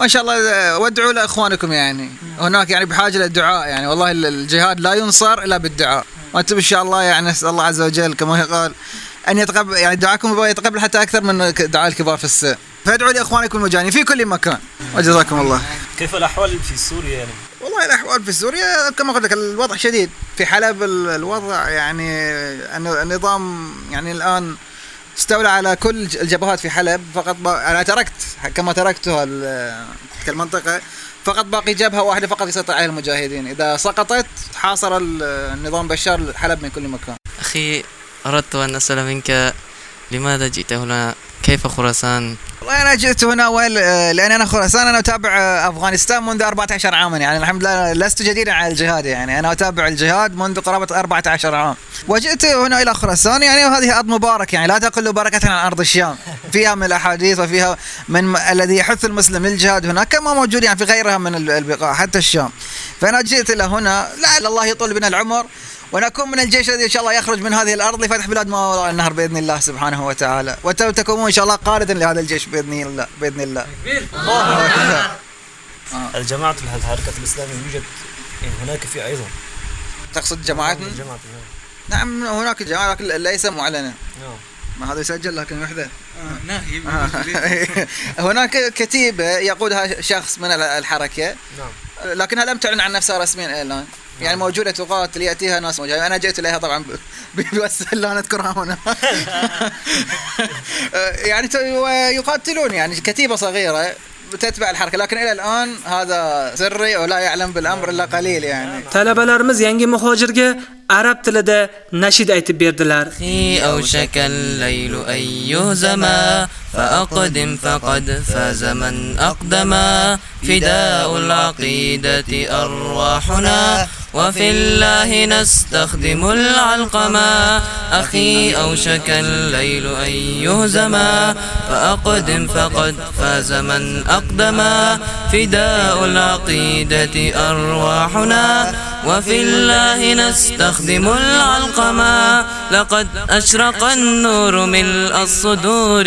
وان شاء الله وادعوا لاخوانكم يعني. هناك يعني بحاجة للدعاء يعني. والله الجهاد لا ينصر إلا بالدعاء. وأنتم إن شاء الله يعني نسأل الله عز وجل كما قال أن يتقبل يعني دعاءكم يتقبل حتى أكثر من دعاء الكبار في السن فادعوا لإخوانكم المجانين في كل مكان. وجزاكم الله. كيف الأحوال في سوريا يعني؟ والله الأحوال في سوريا كما قلت لك الوضع شديد. في حلب ال- الوضع يعني النظام يعني الآن استولى على كل الجبهات في حلب فقط ب... أنا تركت كما تركتها تلك المنطقة فقط باقي جبهة واحدة فقط يسيطر عليها المجاهدين. إذا سقطت حاصر ال- النظام بشار حلب من كل مكان. أخي أردت أن أسأل منك لماذا جئت هنا كيف خراسان؟ والله أنا جئت هنا؟ وين؟ لأن أنا خراسان أنا أتابع أفغانستان منذ 14 عاما. يعني الحمد لله لست جديدا على الجهاد. يعني أنا أتابع الجهاد منذ قرابة 14 عام. وجئت هنا إلى خراسان. يعني وهذه ارض مبارك. يعني لا تقل بركه عن أرض الشام. فيها من الأحاديث وفيها من الذي يحث المسلم للجهاد هناك كما موجود يعني في غيرها من ال- البقاع حتى الشام. فأنا جئت إلى هنا لعل الله يطول بنا العمر. ونكون من الجيش الذي إن شاء الله يخرج من هذه الأرض لفتح بلاد ما وراء النهر بإذن الله سبحانه وتعالى. وتكونون إن شاء الله قاده لهذا الجيش بإذن الله بإذن الله. الجماعة الحركة الإسلامية يوجد يعني هناك في أيضا. تقصد جماعتنا؟ جماعة نعم هناك جماعة لكن ليس معلنه نعم. ما هذا يسجل لكن وحده. ناهي هناك كتيبه يقودها شخص من ال- الحركة. نعم. لكنها لم تعلن عن نفسها رسميا؟ الان يعني موجودة تقاتل يأتيها ناس موجودة. أنا جئت إليها طبعا ب- بس لا نذكرها هنا. يعني ت- يقاتلون يعني كتيبة صغيرة تتبع الحركة. لكن إلى الآن هذا سري ولا يعلم بالأمر إلا قليل يعني. Talabalarimiz yangi muhojirga arab tilida nashid aytib berdilar. أوشك الليل أن يهزما فأقدم فقد فاز من أقدما فداء العقيدة أرواحنا. وفي الله نستخدم العلقما أخي أوشك الليل أن يهزما فأقدم فقد فاز من أقدما فداء العقيدة أرواحنا. وفي الله نستخدم العلقما لقد أشرق النور ملء الصدور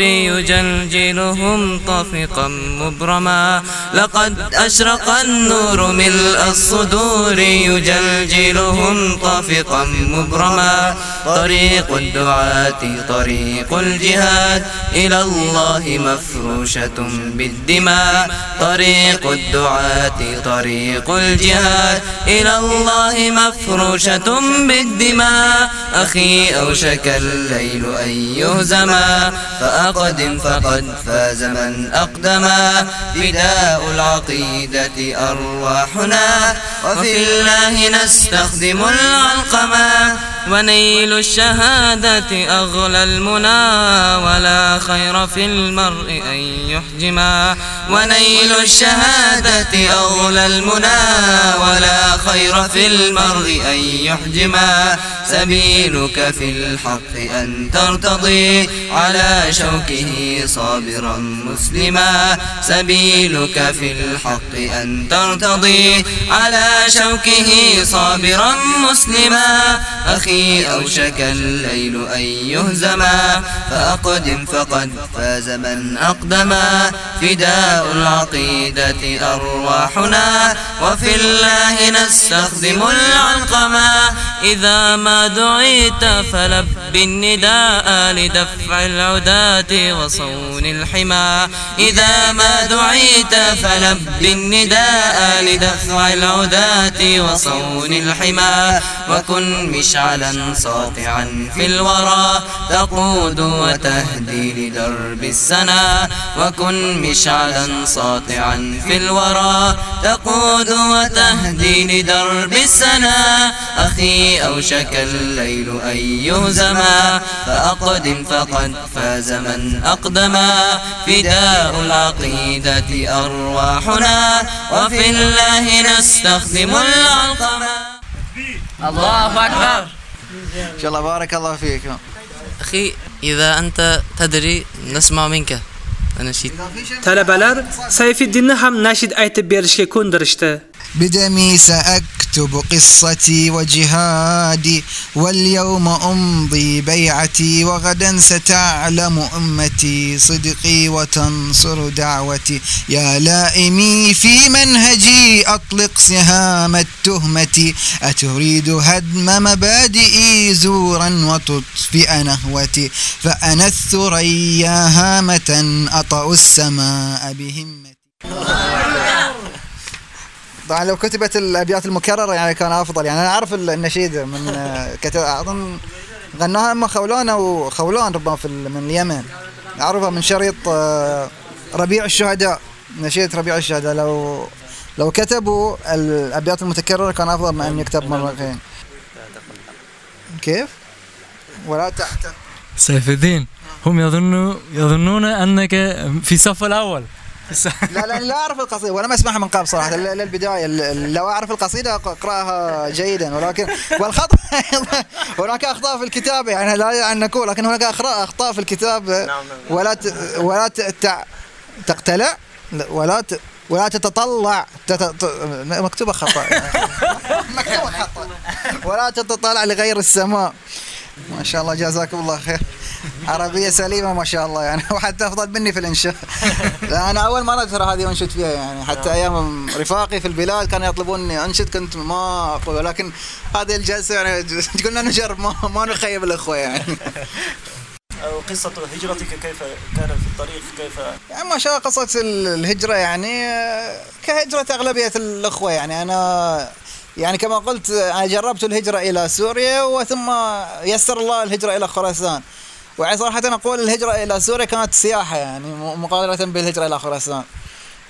يجلجلهم طفقا مبرما. لقد أشرق النور ملء الصدور يجلجلهم طفقا مبرما. طريق الدعاة طريق الجهاد إلى الله مفروشة بالدماء. طريق الدعاة طريق الجهاد إلى الله مفروشة بالدماء. أخي أوشك الليل أن يهزما فأقدم فقد فاز من أقدما فداء العقيدة أرواحنا. وفي الله نستخدم العلقما ونيل الشهادة أغلى المنى ولا خير في المرء أن يحجما. ونيل الشهادة أغلى المنى ولا خير في المرء أن يحجما. سبيلك في الحق أن ترتضي على شوكه صابرا مسلما. سبيلك في الحق أن ترتضي على شوكه صابرا مسلما. أخي أوشك الليل أن يهزما فأقدم فقد فاز من أقدما فداء العقيدة أرواحنا وفي الله نستخدم العلقما إذا ما دعيت فلب النداء لدفع العداة وصون الحمى إذا ما دعيت فلب النداء لدفع العداة وصون الحمى وكن مشعلا ساطعا في الورى تقود وتهدي لدرب السنا وكن مشعلا ساطعا في الورى تقود وتهدي لدرب السنا أخي أوشك الليل أن يهزما فأقدم فقد فاز من أقدما فداء العقيدة أرواحنا وفي الله نستخدم العلقما الله أكبر. إن شاء الله. بارك الله فيك. أخي إذا أنت تدري نسمع منك. أنا شيء. تلبلر سيف الدين هم نشيد ايت كون كوندرشته بدمي سأكتب قصتي وجهادي واليوم أمضي بيعتي وغدا ستعلم أمتي صدقي وتنصر دعوتي. يا لائمي في منهجي أطلق سهام التهمة. أتريد هدم مبادئي زورا وتطفئ نهوتي. فأنا الثريا هامة أطأ السماء بهمتي. طبعا لو كتبت الأبيات المكررة يعني كان أفضل. يعني أنا أعرف النشيد من كتب أظن غناها أما خولان أو خولان ربما في ال- من اليمن. أعرفها من شريط آه، ربيع الشهداء. نشيد ربيع الشهداء. لو لو كتبوا الأبيات المتكررة كان أفضل من أن يكتب مرتين كيف؟ ولا تحت. سيف الدين هم يظنوا يظنون أنك في الصف الأول. لا لا لا أعرف القصيدة. ولا ما أسمعها من قبل صراحة. للبدايه لو أعرف القصيدة أق- أقرأها جيدا. ولكن والخطأ هناك أخطاء في الكتابه يعني لا أن نقول لكن هناك أخطاء أخطاء في الكتاب. ولا ت... ولا ت... تع- تقتلع. لا، ولا ت... ولا تتطلع. تت... مكتوبة خطأ. مكتوبة خطأ. ولا تتطلع لغير السماء. ما شاء الله جزاكم الله خير. عربية سليمة ما شاء الله يعني. وحتى أفضل مني في الإنشاء. لا أنا أول مرة ترى هذه أنشد فيها يعني. حتى أيام رفاقي في البلاد كانوا يطلبوني أنشد كنت ما أقول ولكن هذه الجلسة يعني قلنا نجرب ما, ما نخيب الأخوة يعني. قصة هجرتك كيف كان في الطريق كيف؟ يعني ما شاء الله قصة ال- الهجرة يعني آه، كهجرة أغلبية الأخوة يعني. أنا يعني كما قلت آه، أنا جربت الهجرة إلى سوريا وثم يسر الله الهجرة إلى خراسان. ويعني صراحة أقول الهجرة إلى سوريا كانت سياحة يعني مقارنة بالهجرة إلى خراسان.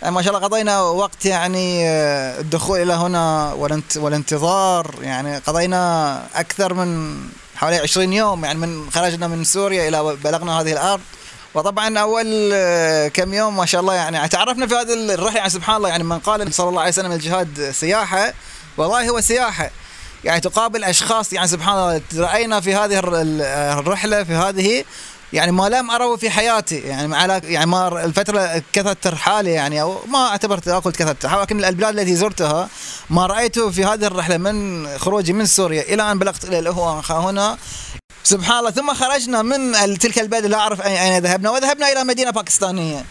يعني ما شاء الله قضينا وقت يعني آه، الدخول إلى هنا والانت والانتظار يعني قضينا أكثر من حوالي 20 يوم يعني من خرجنا من سوريا إلى بلغنا هذه الأرض. وطبعا أول آه، كم يوم ما شاء الله يعني تعرفنا في هذه الرحلة يعني سبحان الله يعني من قال صلى الله عليه وسلم الجهاد سياحة. والله هو سياحة. يعني تقابل أشخاص يعني سبحان الله رأينا في هذه الر- ال- الرحلة في هذه يعني ما لم اروا في حياتي يعني على يعني ما الفترة كثرت ترحالي يعني أو ما اعتبرت أقول كثرت ولكن البلاد التي زرتها ما رايته في هذه الرحلة من خروجي من سوريا. إلى ان بلغت إلى هنا. سبحان الله ثم خرجنا من تلك البلد لا أعرف أين ذهبنا وذهبنا إلى مدينة باكستانية.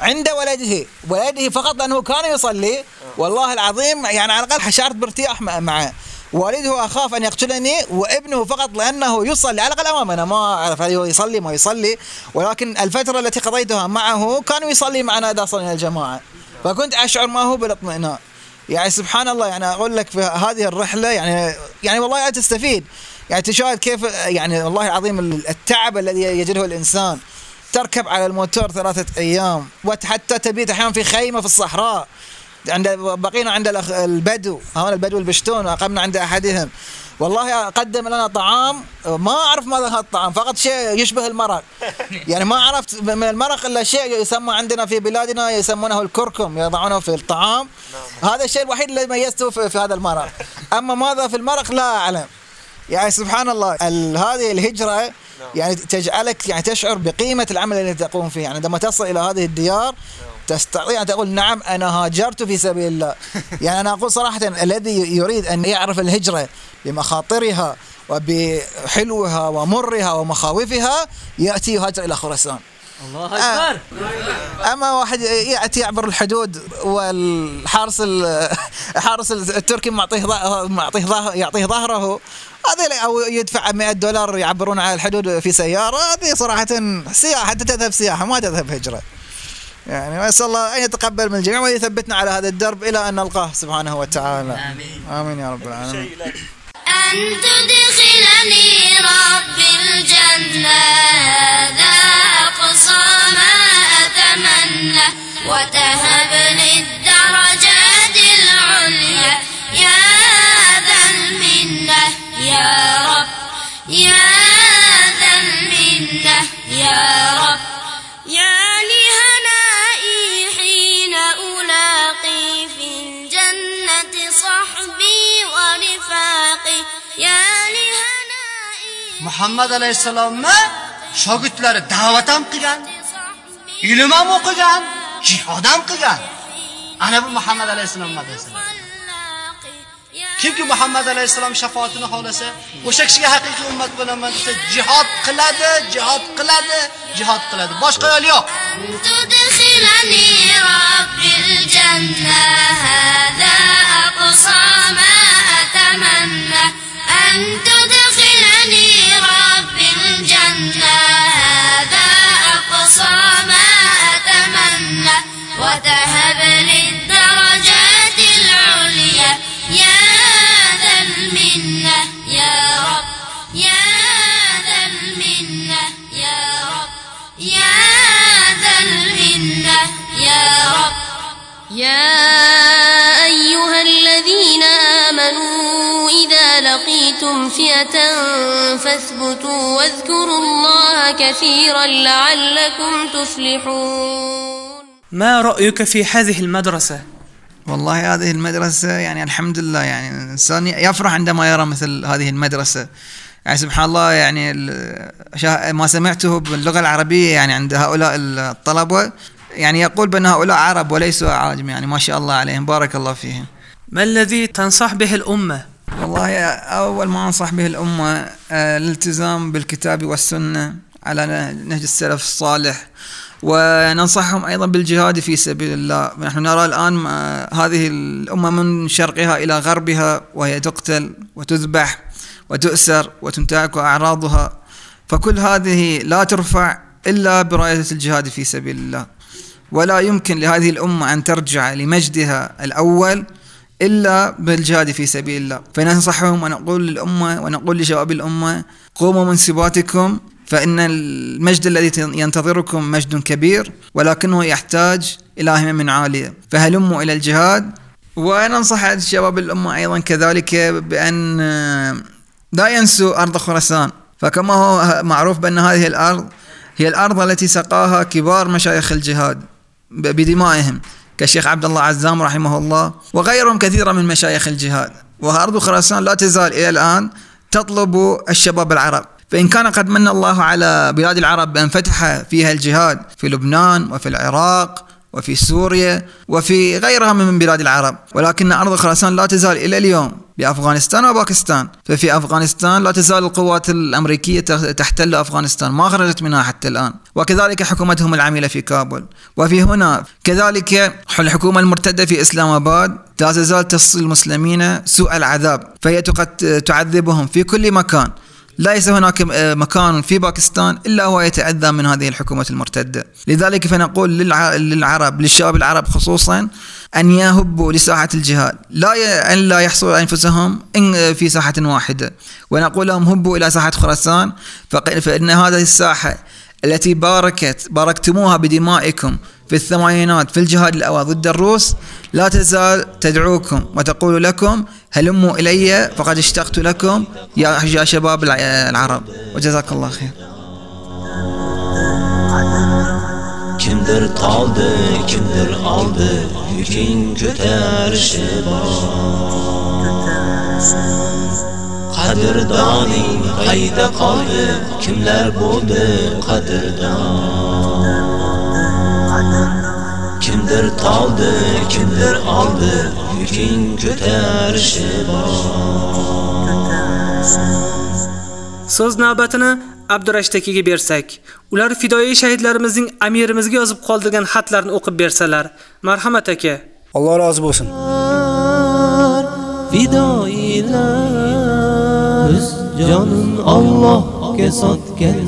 عند ولده. ولده فقط لأنه كان يصلي. والله العظيم يعني على الأقل شعرت بارتياح مع- معه. والده أخاف أن يقتلني وابنه فقط لأنه يصلي. على الأقل أمامنا ما أعرف هل هو يصلي ما يصلي. ولكن الفترة التي قضيتها معه كان يصلي معنا إذا صلينا الجماعة. فكنت أشعر معه بالاطمئنان. يعني سبحان الله يعني أقول لك في هذه الرحلة يعني يعني والله تستفيد. يعني تشاهد كيف يعني والله العظيم التعب الذي يجده الإنسان. تركب على الموتور ثلاثة أيام وحتى تبيت أحيانا في خيمة في الصحراء. عند بقينا عند البدو. هون البدو البشتون أقمنا عند أحدهم. والله قدم لنا طعام ما أعرف ماذا هذا الطعام فقط شيء يشبه المرق. يعني ما عرفت من المرق إلا شيء يسمى عندنا في بلادنا يسمونه الكركم يضعونه في الطعام. هذا الشيء الوحيد الذي ميزته في, في هذا المرق. أما ماذا في المرق؟ لا أعلم. يعني سبحان الله ال- هذه الهجرة يعني تجعلك يعني تشعر بقيمة العمل الذي تقوم فيه. يعني عندما تصل إلى هذه الديار تستطيع أن تقول نعم أنا هاجرت في سبيل الله. يعني أنا أقول صراحة الذي يريد أن يعرف الهجرة بمخاطرها وبحلوها ومرها ومخاوفها يأتي يهاجر إلى خراسان. الله أكبر. أما واحد يأتي يعبر الحدود والحارس ال- حارس التركي معطيه معطيه يعطيه ظهره هذا أو يدفع 100 دولار يعبرون على الحدود في سيارة هذه صراحة سياحة تذهب سياحة ما تذهب هجرة. يعني نسأل الله أن يتقبل من الجميع ويثبتنا على هذا الدرب إلى أن نلقاه سبحانه وتعالى. آمين. آمين يا رب العالمين. أن تدخلني رب الجنة هذا أقصى ما أتمنى وتهب لي muhammad alayhissalomni shogirdlari da'vat ham qilgan ilm ham o'qigan jihod ham qilgan. Ana bu muhammad alayhissalom madasi kimki muhammad alayhissalom shafoatini xohlasa o'sha kishiga haqiqiy ummat bo'laman desa jihod qiladi jihod qiladi jihod qiladi boshqa yo'l yo'q. Tudkhilani robbil أن تدخلني رب الجنة هذا أقصى ما أتمنى. وتهب لي الدرجات العليا يا ذا المنة يا رب يا ذا المنة يا رب يا ذا المنة يا رب. يا إذا لقيتم فئة فاثبتوا واذكروا الله كثيرا لعلكم تفلحون ما رأيك في هذه المدرسة؟ والله هذه المدرسة يعني الحمد لله يعني الإنسان يفرح عندما يرى مثل هذه المدرسة يعني سبحان الله يعني ما سمعته باللغة العربية يعني عند هؤلاء الطلبة يعني يقول بأن هؤلاء عرب وليسوا أعاجم يعني ما شاء الله عليهم بارك الله فيهم ما الذي تنصح به الأمة؟ والله أول ما أنصح به الأمة آه، الالتزام بالكتاب والسنة على نهج السلف الصالح. وننصحهم أيضا بالجهاد في سبيل الله. نحن نرى الآن آه، هذه الأمة من شرقها إلى غربها وهي تقتل وتذبح وتؤسر وتنتهك أعراضها. فكل هذه لا ترفع إلا براية الجهاد في سبيل الله. ولا يمكن لهذه الأمة أن ترجع لمجدها الأول إلا بالجهاد في سبيل الله. فننصحهم ونقول للأمة ونقول لشباب الأمة قوموا من سباتكم فإن المجد الذي ينتظركم مجد كبير ولكنه يحتاج إلى همم عالية. فهلموا إلى الجهاد. وننصح شباب الأمة أيضا كذلك بأن لا ينسوا أرض خراسان. فكما هو معروف بأن هذه الأرض هي الأرض التي سقاها كبار مشايخ الجهاد بدمائهم. كالشيخ عبد الله عزام رحمه الله وغيرهم كثيرا من مشايخ الجهاد. وأرض خراسان لا تزال إلى الآن تطلب الشباب العرب. فإن كان قد من الله على بلاد العرب بأن فتح فيها الجهاد في لبنان وفي العراق وفي سوريا وفي غيرها من بلاد العرب. ولكن أرض خراسان لا تزال إلى اليوم بأفغانستان وباكستان. ففي أفغانستان لا تزال القوات الأمريكية تحتل أفغانستان ما خرجت منها حتى الآن. وكذلك حكومتهم العميلة في كابول. وفي هنا كذلك الحكومة المرتدة في إسلام آباد لا تزال تصل المسلمين سوء العذاب فهي تعذبهم في كل مكان. ليس هناك آه، مكان في باكستان إلا هو يتأذى من هذه الحكومة المرتدة. لذلك فنقول للع- للعرب للشباب العرب خصوصا أن يهبوا لساحة الجهاد. لا ي... أن لا يحصروا أنفسهم إن في ساحة واحدة. ونقول لهم هبوا إلى ساحة خراسان فق- فإن هذه الساحة التي باركت باركتموها بدمائكم في الثمانينات في الجهاد الأول ضد الروس لا تزال تدعوكم وتقول لكم هلموا إلي فقد اشتقت لكم يا شباب الع- العرب وجزاك الله خير Kimdir taldı, kimdir aldı, yukin ko'tarishi bor. Qadrdoning qayda qoldi, kimlar bo'ldi qadrdon? Kimdir taldı, kimdir aldı, yukin ko'tarishi bor. So'z navbatini Abdurash akaga bersak, ular fidoyi shahidlarimizning amirimizga yozib qoldirgan xatlarni o'qib bersalar. Marhamat aka. Alloh rozi bo'lsin. Fidoilar jonin Allohga sotgan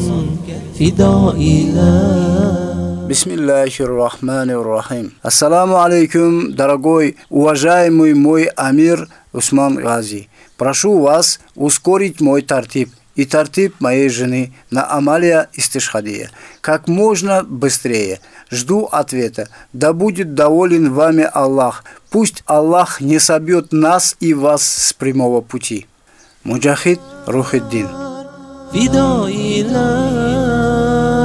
fidoilar Bismillahirrahmanirrahim. Assalomu alaykum, дорогой, уважаемый мой Амир Усман Гази. Прошу вас ускорить мой тартип и тартип моей жены на Амалия Истишхадия. Как можно быстрее. Жду ответа. Да будет доволен вами Аллах. Пусть Аллах не собьет нас и вас с прямого пути. Муджахид Рухиддин.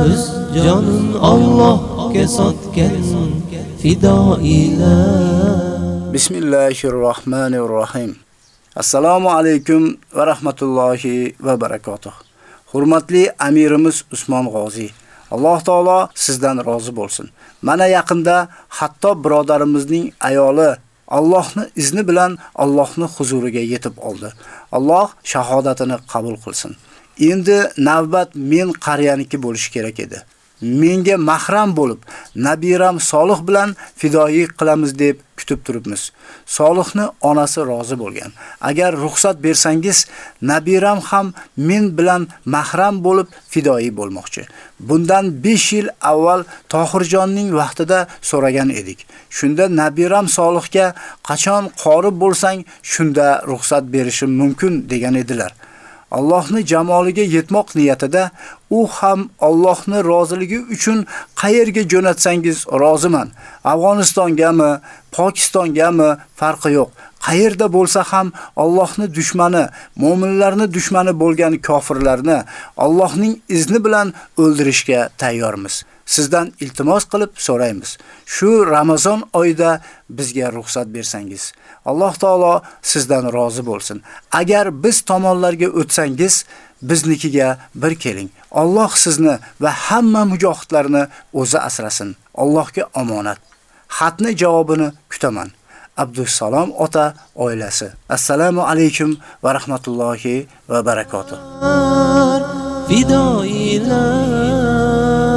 O'z jonin Allohga sotgan fidoilar Bismillahirrohmanirrohim. Assalomu alaykum va rahmatullohi va barakotuh. Hurmatli amirimiz Usmon G'ozi. Alloh taolo sizdan rozi bo'lsin. Mana yaqinda hatto birodarimizning ayoli Allohning izni bilan Allohning huzuriga yetib oldi. Alloh shahodatini qabul qilsin. Endi navbat men qariyaniki bo'lishi kerak edi. Menga mahram bo'lib, nabiram Solih bilan fidoyilik qilamiz deb kutib turibmiz. Solihni onasi rozi bo'lgan. Agar ruxsat bersangiz, nabiram ham men bilan mahram bo'lib fidoyi bo'lmoqchi. Bundan 5 yil avval Tohirjonning vaqtida so'ragan edik. Shunda nabiram Solihga qachon qori bo'lsang, shunda ruxsat berishim mumkin degan edilar. Allohni jamoliga yetmoq niyatida u ham Allohni roziligi uchun qayerga jo'natsangiz roziman. Afg'onistongami, Pokistongami farqi yo'q. Qayerda bo'lsa ham Allohni dushmani, mu'minlarni dushmani bo'lgan kofirlarni Allohning izni bilan o'ldirishga tayyormiz. Sizdan iltimos qilib so'raymiz. Shu Ramazon oyida bizga ruxsat bersangiz. Alloh taolo sizdan rozi bo'lsin. Agar biz tomonlarga o'tsangiz, biznikiga bir keling. Alloh sizni va hamma mujohidlarni o'zi asrasin. Allohga omonat. Xatni javobini kutaman. Abdussalom ota oilasi. Assalomu alaykum va rahmatullohi va barakotuh. Fidoilar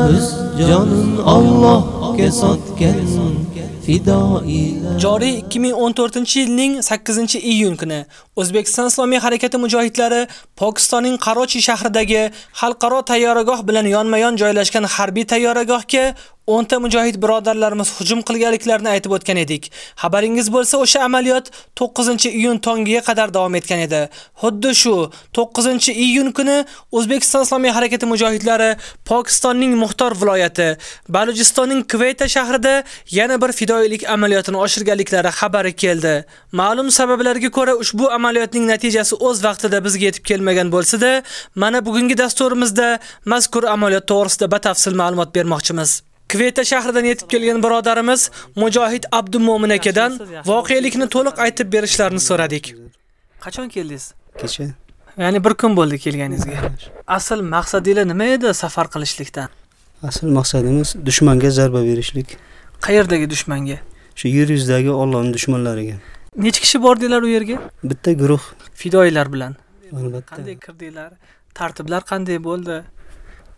O'z jonin Allohga sotgan fidoilar Joriy 2014-yilning 8-iyun kuni O'zbekiston Islomiy harakati mujohidlari Pokistonning Qarochi shahridagi xalqaro tayyoragoh bilan yonma-yon joylashgan harbiy tayyoragohga 10 ta mujohid birodarlarimiz hujum qilganliklarini aytib o'tgan edik. Xabaringiz bo'lsa, o'sha amaliyot 9-iyun tongiga qadar davom etgan edi. Xuddi shu 9-iyun kuni O'zbekiston Islomiy harakati mujohidlari Pokistonning Muxtor viloyati, Balujistonning Kveta shahrida yana bir fidoilik amaliyotini oshirganliklari xabari keldi. Ma'lum sabablarga ko'ra ushbu amaliyotning natijasi o'z vaqtida bizga yetib kelmagan bo'lsa-da, mana bugungi dasturimizda mazkur amaliyot to'g'risida batafsil ma'lumot bermoqchimiz. Kveta shahridan yetib kelgan birodarimiz Mujohid Abdumo'min akadan voqelikni to'liq aytib berishlarini so'radik. Qachon keldingiz? Kecha. Ya'ni bir kun bo'ldi kelganingizga. Asl maqsadingiz nima edi safar qilishlikdan? Asl maqsadimiz dushmanga zarba berishlik. Qayerdagi dushmanga? Shu yer yuzidagi Allohning dushmanlariga. Necha kishi bordinglar u yerga? Bitta guruh. Fidoyilar bilan. Albatta. Qanday kirdinglar? Tartiblar qanday bo'ldi?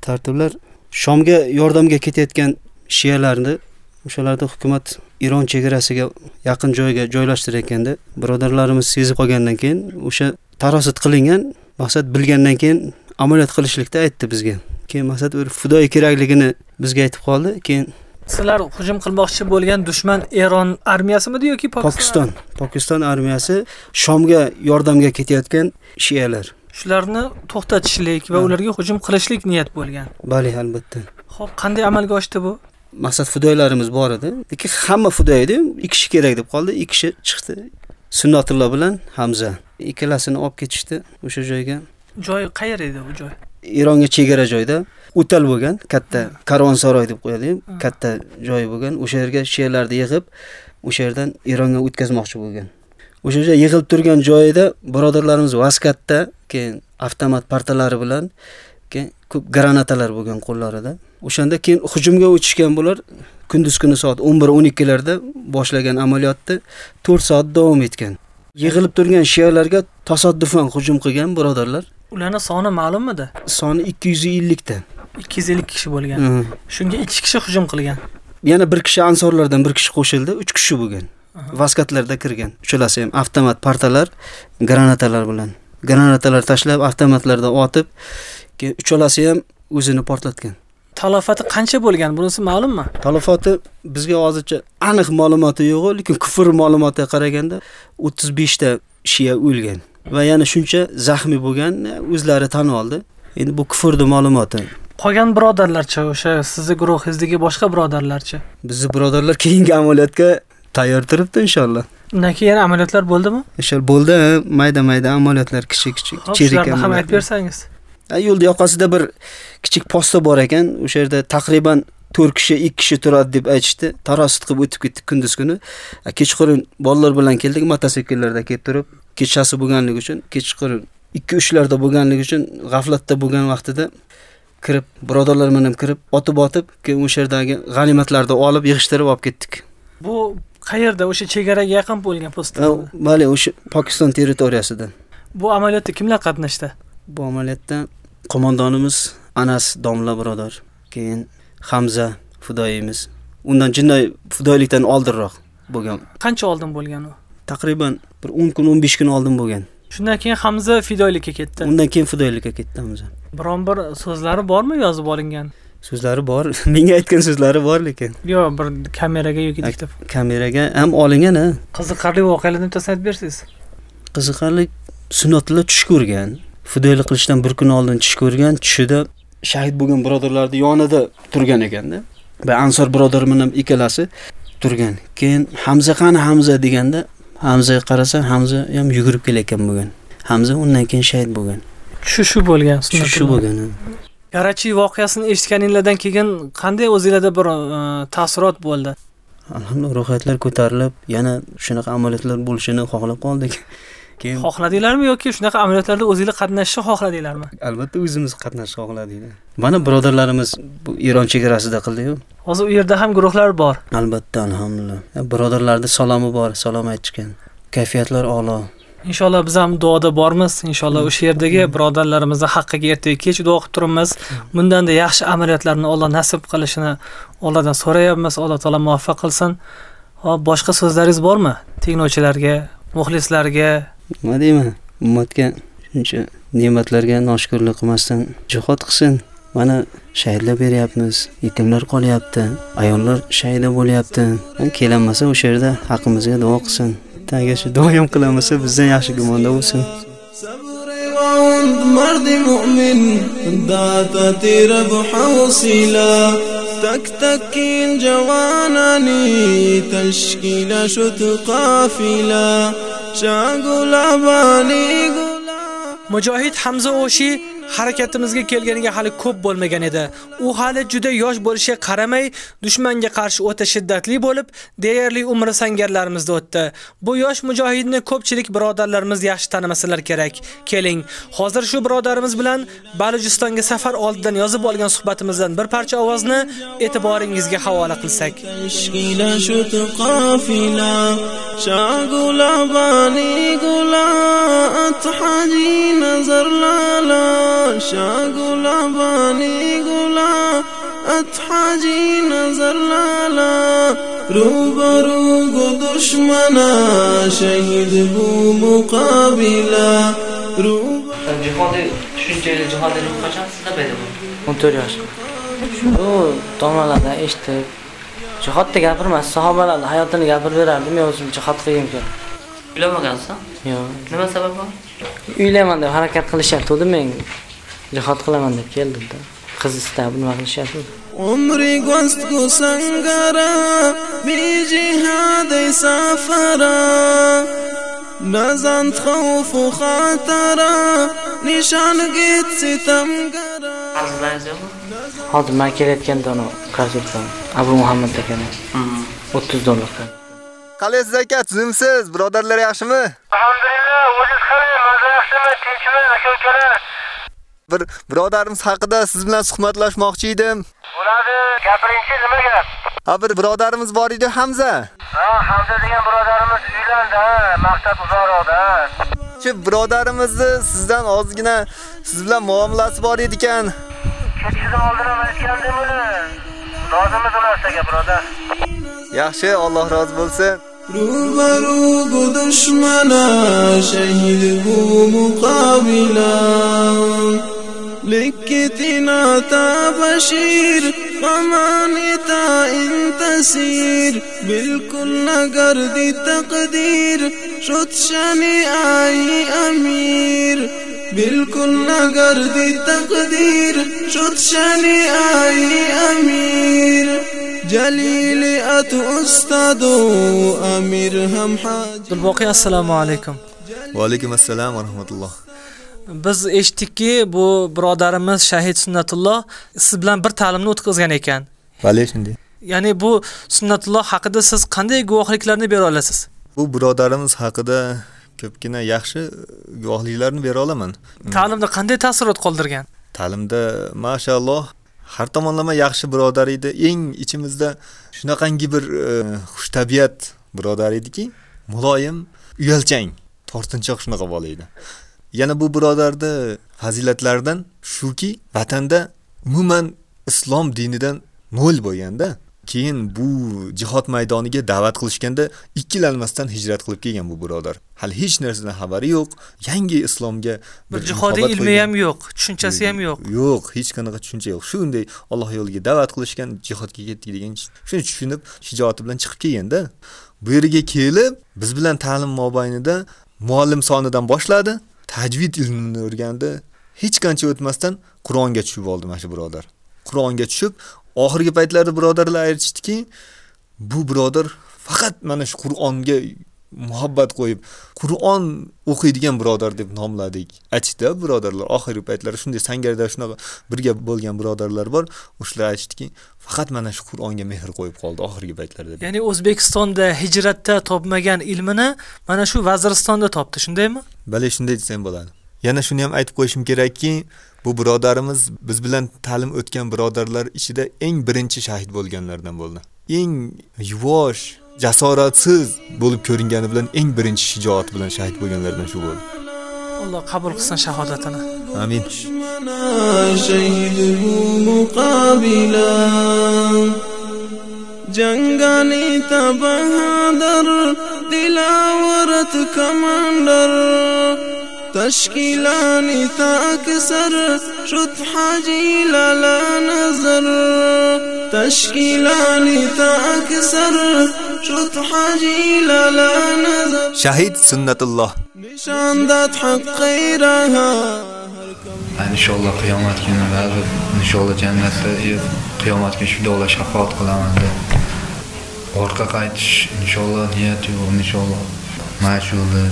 Tartiblar Shomga yordamga ketayotgan shiyalarni o'shalarda hukumat Iron chegarasiga yaqin joyga joylashtirayotganda birodarlarimiz sezib qolgandan keyin o'sha tarosit qilingan maqsad bilgandan keyin amaliyot qilishlikda aytdi bizga. Keyin maqsad u fidoyi kerakligini bizga aytib qoldi. Keyin sizlar hujum qilmoqchi bo'lgan dushman eron armiyasimidi yoki pokiston? Pokiston. Armiyasi shomga yordamga ketayotgan shialar shularni to'xtatishlik va ularga hujum qilishlik niyat bo'lgan. Bali albatta. Ho'p qanday amalga oshdi bu? Maqsad fidoyilarimiz bor edi. Lekin hamma fidoyi edi. Ikki kishi kerak deb qoldi. Ikki kishi chiqdi. Sunnatulloh bilan hamza. Ikkalasini olib ketishdi o'sha joyga. Joy qayer edi bu joy? Eronga chegara joyda o'tal bo'lgan katta karvonsaroy deb qo'yadi. Katta joy bo'lgan. O'sha yerga shialarni yig'ib o'sha yerdan eronga o'tkazmoqchi bo'lgan. O'sha joy yig'ilib turgan joyida birodarlarimiz vaskatda keyin avtomat partalari bilan keyin ko'p granatalar bo'lgan qo'llarida. O'shanda keyin hujumga o'tishgan bular kunduz kuni soat o'n bir o'n ikkilarda boshlagan amaliyotni to'rt soat davom etgan. Yig'ilib turgan shialarga tasodifan hujum qilgan birodarlar. Ularni soni ma'lummidi soni ikki yuz ellikta. ikki yuz ellik kishi bo'lgan. Shunga ikki kishi hujum qilgan. Yana bir kishi ansorlardan bir kishi qo'shildi uch kishi bo'lgan. Vaskatlarda kirgan. Uchalasi ham avtomat partalar granatalar bilan granatalar tashlab avtomatlarda otib keyin uchalasi ham o'zini portlatgan. Talofati qancha bo'lgan? Bunisi ma'lummi? Talafoti bizga hozircha aniq ma'lumoti yo'q lekin kufr ma'lumotiga qaraganda o'ttiz beshta shiya o'lgan va yana shuncha zaxmiy bo'lgan o'zlari tan oldi. Endi bu kufrni ma'lumoti. Qolgan birodarlarchi o'sha sizni guruhingizdagi boshqa birodarlarchi bizni birodarlar keyingi amaliyotga tayyor turibdi inshaalloh. Undan keyin yana amaliyotlar bo'ldimi? Inshaalloh bo'ldi. Mayda mayda amaliyotlar kichik kichik cherik ham aytib bersangiz. Yo'lda yoqasida bir kichik posta bor ekan. O'sha yerda taqriban to'rt kishi ikki kishi turadi deb aytishdi. Tarosit qilib o'tib ketdik kunduz kuni. Kechqurun bolalar bilan keldik mototsikllarda kelib turib. Kechasi bo'lganligi uchun kechqurun ikki uchlarda bo'lganligi uchun g'aflatda bo'lgan vaqtida kirib birodarlar bilan kirib otib otib keyin o'sha yerdagi g'animatlarni olib yig'ishtirib olib ketdik. Bu qayerda o'sha chegaraga yaqin bo'lgan postda Ha, bali o'sha pokiston territoriyasida bu amaliyotda kimlar qatnashdi? Bu amaliyotda qo'mondonimiz anas domla birodar keyin hamza fidoyimiz undan jinday fidoyilikdan oldinroq bo'lgan. Qancha oldin bo'lgan u? Taqriban bir o'n kun o'n besh kun oldin bo'lgan. Shundan keyin hamza fidoyilikka ketdi. Undan keyin fidoyilikka ketdi hamza. Biron bir so'zlari bormi yozib olingan so'zlari bor. Menga aytgan so'zlari bor lekin. Yo bir kameraga yoki diktaf kameraga ham olingan a qiziqarli voqealarni bittasini aytib bersangiz. Qiziqarli sunnatulloh tush ko'rgan fidoyilik qilishdan bir kun oldin tush ko'rgan tushida shahid bo'lgan birodarlarni yonida turgan ekanda ansor birodar bilan ikkalasi turgan. Keyin hamza qani hamza deganda hamzaga qarasa hamza ham yugurib kelayotgan bo'lgan. Hamza undan keyin shahid bo'lgan. Shu bo'lgan shu bo'lgan karachi voqeasini eshitganinglardan keyin qanday o'zinglarda bir e, taassurot bo'ldi? Alhamdulillah ruhiyatlar ko'tarilib yana shunaqa amaliyotlar bo'lishini xohlab qoldik. Keyin xohladinglarmi yoki shunaqa amaliyotlarda o'zinglar qatnashishni xohladinglarmi albatta o'zimiz qatnashishni xohladik mana birodarlarimiz bu eron chegarasida qildiku hozir u yerda ham guruhlar bor. Albatta alhamdulillah. Birodarlarni salomi bor salom aytishgan. Kayfiyatlar a'lo inshaalloh biz ham duoda bormiz. Inshaalloh o'sha yerdagi birodarlarimizni haqqiga ertaga kech duo qilib turibmiz bundanda yaxshi amaliyotlarni alloh nasib qilishini allohdan so'rayapmiz. Alloh taolo muvaffaq qilsin. Hop boshqa so'zlaringiz bormi? Tinglovchilarga muxlislarga? Nima deyman? Ummatga shuncha ne'matlarga noshukurlik qilmasdan jihod qilsin. Mana shahidlar beryapmiz yetimlar qolyapti ayollar shahida bo'lyapti. Kelinmasa o'sha yerda haqqimizga duo qilsin تاگش دو یم کلا مسب زن یاش گمان دوسن مرد مؤمن دعتي ربح تک تك جوانانی جواناني شد شت قافلة گلابانی أباني مجاهد حمزة اوشی harakatimizga kelganiga hali ko'p bo'lmagan edi u hali juda yosh bo'lishiga qaramay dushmanga qarshi o'ta shiddatli bo'lib deyarli umri sangarlarimizda o'tdi bu yosh mujohidni ko'pchilik birodarlarimiz yaxshi tanimasalar kerak keling hozir shu birodarimiz bilan balujistonga safar oldidan yozib olgan suhbatimizdan bir parcha ovozni e'tiboringizga havola qilsak تشكيل شت قافلا شاقول عباني قولا أتحاجي نظر لالا شاقول عباني قولا أتحاجي نظر لالا روبرو دشمنا شهيد بو مقابلا روبرو jihodiy tushunchaga jihodiy ruh qachon sizda paydo bo'ldi o'n to'rt yoshda shu domlalardan eshitib jihodda gapirmas sahobalarni hayotini gapirib berardi men o'zim jihod qilgim keldi Uylanmagansan? yo'q Nima sabab bor? uylayman deb harakat qilishyapti men jihod qilaman deb keldimda qiz istab nima qilishyapti umri go'sht ku sangara bijihad safara. Nazant xavf u xatara nishon git sitamgara hozir man kelayotganda anavi konsultdan abu muhammad akani hmm. o'ttiz dollar qalaysiz aka tuzimsiz birodarlar yaxshimi? Alhamdulillah o'ziz qalay maza yaxshimi? Tinchmi aka ukalar Bir birodarimiz haqida siz bilan suhbatlashmoqchi edim. Bo'ladi, gapiringchi, nima gap? Ha, bir birodarimiz bor edi, Hamza. Ha, Hamza degan birodarimiz uylandi, ha, maqsad uzoqroqda. Shu birodarimizni sizdan ozgina siz bilan muomalasi bor edi ekan. Ketishdan oldin ham aytgandim uni. Rozimiz u narsaga, birodar. Yaxshi, Alloh rozi bo'lsin. روبرو گو دشمنا شهید بو مقابلا لكتنا تبشير ومانتا إن تسير بالكل نقرد تقدير شد آي أمير. بالكل نقرد تقدير شد آي أمير. جليل أت أستاذ أمير هم حاج. السلام عليكم. وعليكم السلام ورحمة الله. Biz eshitdikki, bu birodarimiz Shahid Sunnatulloh siz bilan bir ta'limni o'tkazgan ekan. Vale shunday. Ya'ni bu Sunnatulloh haqida siz qanday guvohliklarni bera olasiz? Bu birodarimiz haqida ko'pgina yaxshi guvohliklarni bera olaman. Ta'limda qanday ta'sirot qoldirgan? Ta'limda mashalloh har tomonlama yaxshi birodar edi. Eng ichimizda shunaqangi bir e, xush tabiat birodar ediki, muloyim, uyalchang, tortinchoq shunaqa bola edi. Yana bu birodarda fazilatlaridan shuki, vatanda umuman islom dinidan nol bo'lganda, keyin bu jihod maydoniga da'vat qilishganda ikkilanmasdan hijrat qilib kelgan bu birodar. Hali hech narsadan xabari yo'q, yangi islomga Bir jihodiy ilmi ham yo'q, tushunchasi ham yo'q. Yo'q, hech qanaqa tushuncha yo'q. Shunday Alloh yo'liga da'vat qilishgan, jihodga ketdik degan shuni tushunib, shijoati bilan chiqib kelganda, bu yerga kelib, biz bilan ta'lim mobaynida muallim sonidan boshladi, tajvid ilmini o'rgandi. Hech qancha o'tmasdan Qur'onga tushib oldi mana shu birodar. Qur'onga tushib, oxirgi paytlarda birodarlar aytishdiki, bu birodar faqat mana shu Qur'onga muhabbat qo'yib, Qur'on o'qiydigan birodar deb nomladik. Aytishdi birodarlar, oxirgi paytlarda shunday sangarda shunaqa birga bo'lgan birodarlar bor. O'shalar aytishdiki, faqat mana shu Qur'onga mehr qo'yib qoldi oxirgi paytlarda. Ya'ni O'zbekistonda hijratda topmagan ilmini mana shu Vaziristonda topdi, shundaymi? Bale shunday desam bo'ladi. Yana shuni ham aytib qo'yishim kerakki, bu birodarimiz biz bilan ta'lim o'tgan birodarlar ichida eng birinchi shahid bo'lganlardan bo'ldi. Eng yuvosh, jasoratsiz bo'lib ko'ringani bilan eng birinchi shijoat bilan shahid bo'lganlardan shu bo'ldi. Alloh qabul qilsin shahodatini. Amin. Jangani tabahadir dilavat kamandar تشکیلانی تا اکثر شد حاجی لالا نظر تشکیلانی تا اکثر شد حاجی لالا نظر Shahid sunnatulloh. نشان داد حق غيرها inshaalloh qiyomat kuni baribir inshaalloh jannatda e, qiyomatga shu dola shafoat qilaman deb orqa qaytish inshaalloh niyat yo'q inshaalloh mana shu yo'lda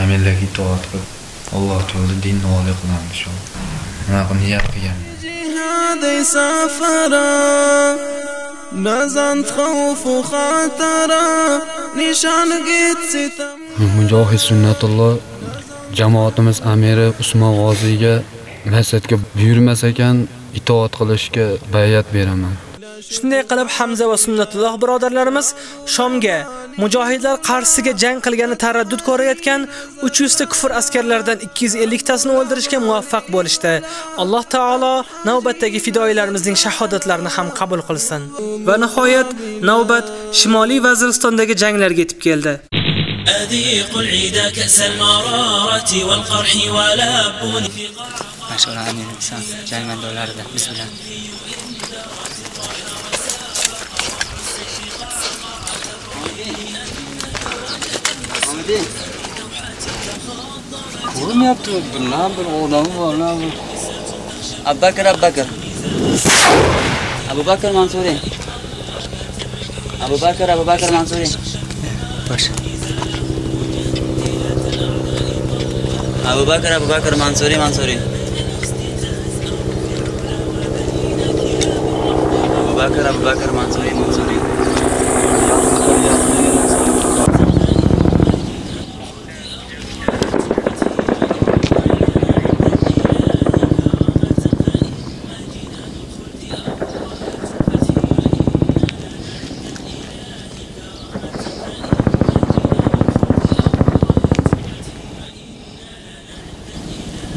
amirlarga itoat qilib alloh taolo dinni oliy qilamiz inshaalloh. Bunaqa niyat qilgan. Mujohid sunnatulloh jamoatimiz amiri usmon g'oziyga masjidga buyurmas ekan itoat qilishga bayat beraman. Shunday qilib Hamza va Sunnatulloh birodarlarimiz Shomga mujohidlar qarshisiga jang qilgani taraddud ko'rayotgan 300 ta kufr askarlaridan 250 tasini o'ldirishga muvaffaq bo'lishdi. Alloh taolo navbatdagi fidoyilarimizning shahodatlarini ham qabul qilsin. Va nihoyat navbat Shimoliy Vaziristondagi janglarga yetib keldi. أذيق العيد كأس المرارة والقرح ولابوني في mashhur amin inson jang maydonlarida biz bilan ko'rinyapti bilan bir odami bor na bir abubakar abubakar. Abubakar mansuriy abubakar abubakar mansuriy bosh abubakar abubakar mansuriy mansuriy abubakar abubakar mansuriy mansuriy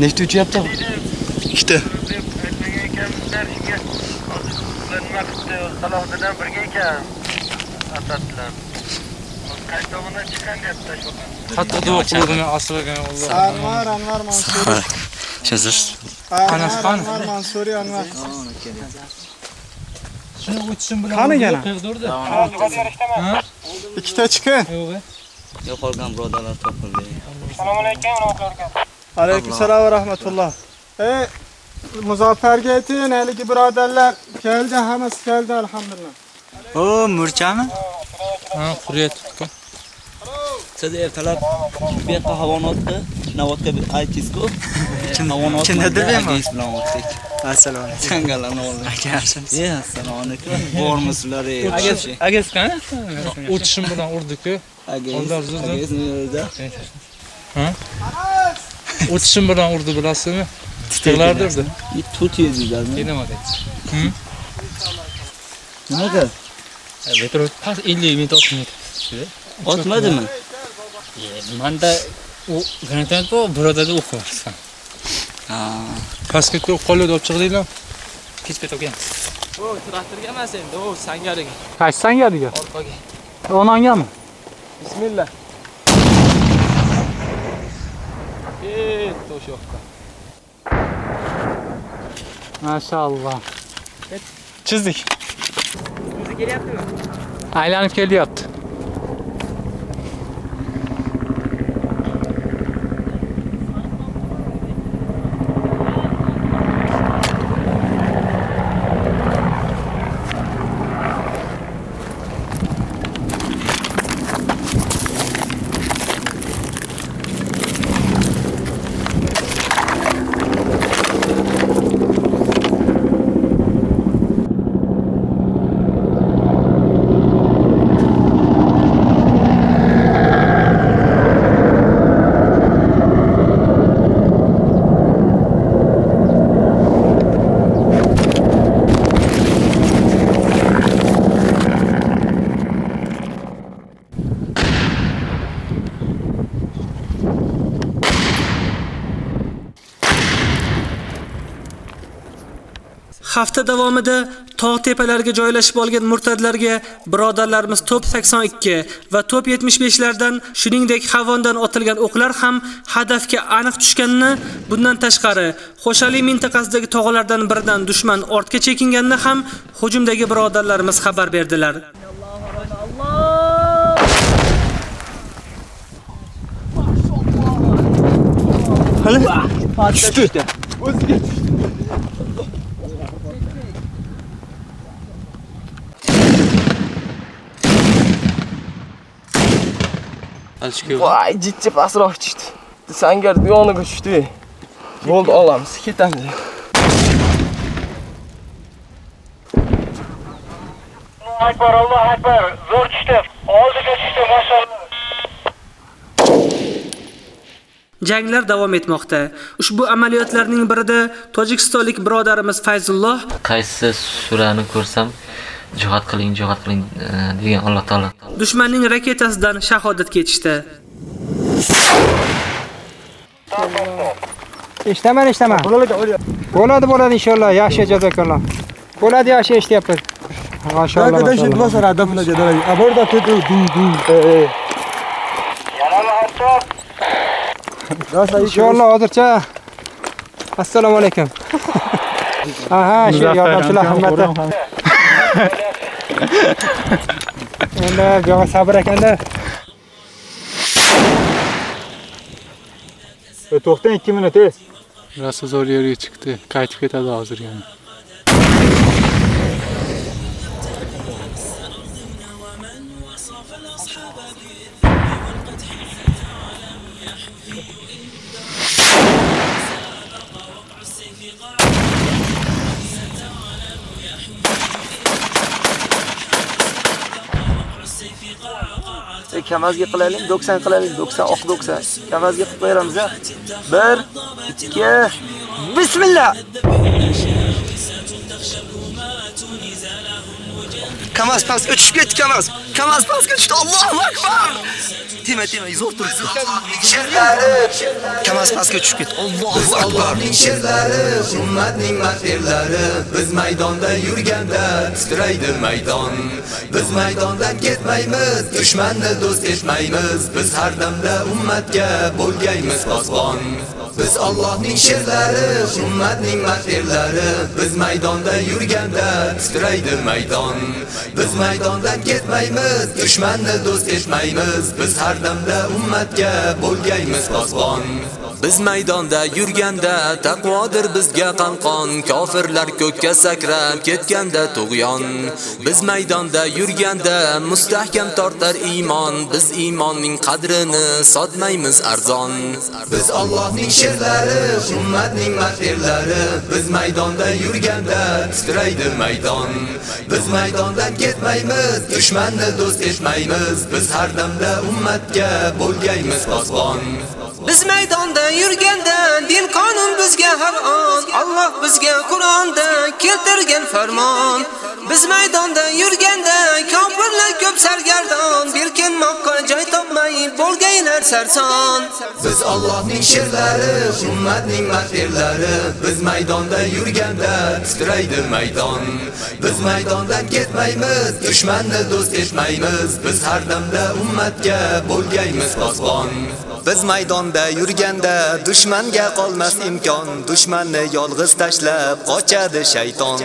nechta uchyapti ikkita nima qilibdi salohiddin bilan birga ekan asad bilan qaysi tomondan chiqqan deyapti Hatto duo qiluvdim asragan Alloh. Anvar, Anvar Mansuriy. Shazir. Qanasi qani? Anvar Mansuriy, Anvar. Shuni o'tishim bilan Qani yana? Ikkita chiqin. yo'qolgan birodarlar topildi assalomu alaykum rahmatullohi Alaykum salom va rahmatulloh. Ey, Muzaffarga ayting, haligi birodarlar keldi, hammasi keldi alhamdulillah. o murchami Ha, quryapti. siz ertalab bu yoqqa havonotda navodga aytdingizku havonot kim dedi bu yomon? bilan o'tdik assalomu alaykum changalarni oldik Akashimiz. e assalomu alaykum bormisizlar ey Agas, agas qani? O'tishim bilan urdi-ku. Agas, Oldar zuzdi. agas nerede? Ha? O'tishim bilan urdi bilasizmi? Titrlardi. Tut yedinglarmi? Kelmadi. nimaga Metro pas 50 metr otmaydi. otmadimi Manda u granatani to birodada o'qiyapsan. ha Pastga qoladi olib chiqdinglar. Kech bet olgan. O traktorga emas endi, o sangariga. Qaysi sangariga? Orqaga. Onangami? Bismillah. Ketdi o'sha yoqqa. Mashalloh. Chizdik. O'zi kelyaptimi? Aylanib kelyapti. Hafta davomida tog' tepalarga joylashib olgan murtadlarga birodarlarimiz top 82 va top 75 lardan, shuningdek havondan otilgan o'qlar ham hadafga aniq tushganini, bundan tashqari Xo'shali mintaqasidagi tog'lardan biridan dushman ortga chekinganini ham hujumdagi birodarlarimiz xabar berdilar. Tushdi. O'ziga tushdi. Voy, jiddiy pastroq tushdi. Sangar yoniga tushdi. Bo'ldi, olamiz, ketamiz. akbar allohu akbar zo'r tushdi oldiga tushdi mashalloh Janglar davom etmoqda. Ushbu amaliyotlarning birida tojikistonlik birodarimiz Fayzulloh qaysi surani ko'rsam jihad qiling jihad qiling e, degan Alloh taolo dushmanning raketasidan shahodatga yetishdi. Eshitaman, eshitaman. Bo'ladi, bo'ladi inshaalloh. Yaxshi, jazakalloh. Bo'ladi, yaxshi eshityapmiz. Mashalloh. Когда еще mashalloh. два сара дам на дядя. А борда ты дум дум. Э э. inshaalloh hozircha assalomu alaykum aha shu yordamchilar himmati endi bu sabr ekanda to'xtang 2 minut eh. e rosa zo'r yerga chiqdi qaytib ketadi hozir yana kamazga qilaylik 90 qilaylik 90 oq 90 kamazga qilib qo'yaramiz 1 2 bismillah! Kamaz pastga tushib ketdi kamaz kamaz pastga tushdi Allohu akbar Tema tema zo'r turibsiz. Sherlari kamaz pastga tushib ketdi. Allohu akbar. sherlari, ummatning martirlari, biz maydonda yurganda titraydi maydon. Biz maydondan ketmaymiz, dushmanni do'st etmaymiz, biz har damda ummatga bo'lgaymiz posbon. Biz Allohning sherlari, ummatning martirlari, biz maydonda yurganda titraydi maydon. Biz maydondan ketmaymiz, dushmanni do'st etmaymiz, biz har damda ummatga bo'lgaymiz posbon. Biz maydonda yurganda taqvodir bizga qanqon, kofirlar ko'kka sakrab ketganda tug'yon. Biz maydonda yurganda mustahkam tortar iymon, biz iymonning qadrini sotmaymiz arzon. Biz Allohning sherlari, ummatning martirlari, biz maydonda yurganda titraydi maydon. Biz maydondan ketmaymiz, dushmanni do'st etmaymiz, biz har damda ummatga bo'lgaymiz posbon. Biz maydonda yurganda din qonun bizga har on Alloh bizga Qur'onda keltirgan farmon. Biz maydonda yurganda kofirlar ko'p sargardon Berkinmoqqa joy topmay bo'lganlar sarson Biz Allohning sherlari, ummatning martirlari, biz maydonda yurganda titraydi maydon. Biz maydondan ketmaymiz, dushmanni do'st etmaymiz, biz har damda ummatga bo'lgaymiz posbon. Biz maydonda yurganda dushmanga qolmas imkon, dushmanni yolg'iz tashlab qochadi shayton.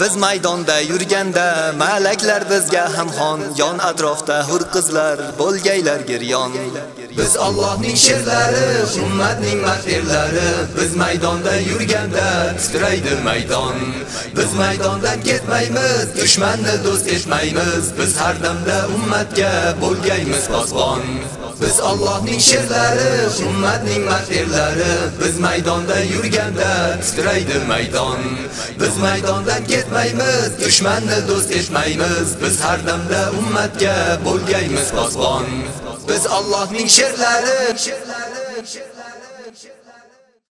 Biz maydonda yurganda malaklar bizga hamxon, yon atrofda hur qizlar bo'lgaylar giryon. Biz Allohning sherlari, ummatning martirlari, biz maydonda yurganda titraydi maydon. Biz maydondan ketmaymiz, dushmanni do'st etmaymiz, biz har damda ummatga bo'lgaymiz posbon. Biz Allohning sherlari, ummatning martirlari, biz maydonda yurganda titraydi maydon. Biz maydondan ketmaymiz, dushmanni do'st etmaymiz, biz har damda ummatga bo'lgaymiz posbon. Biz Allohning sherlari,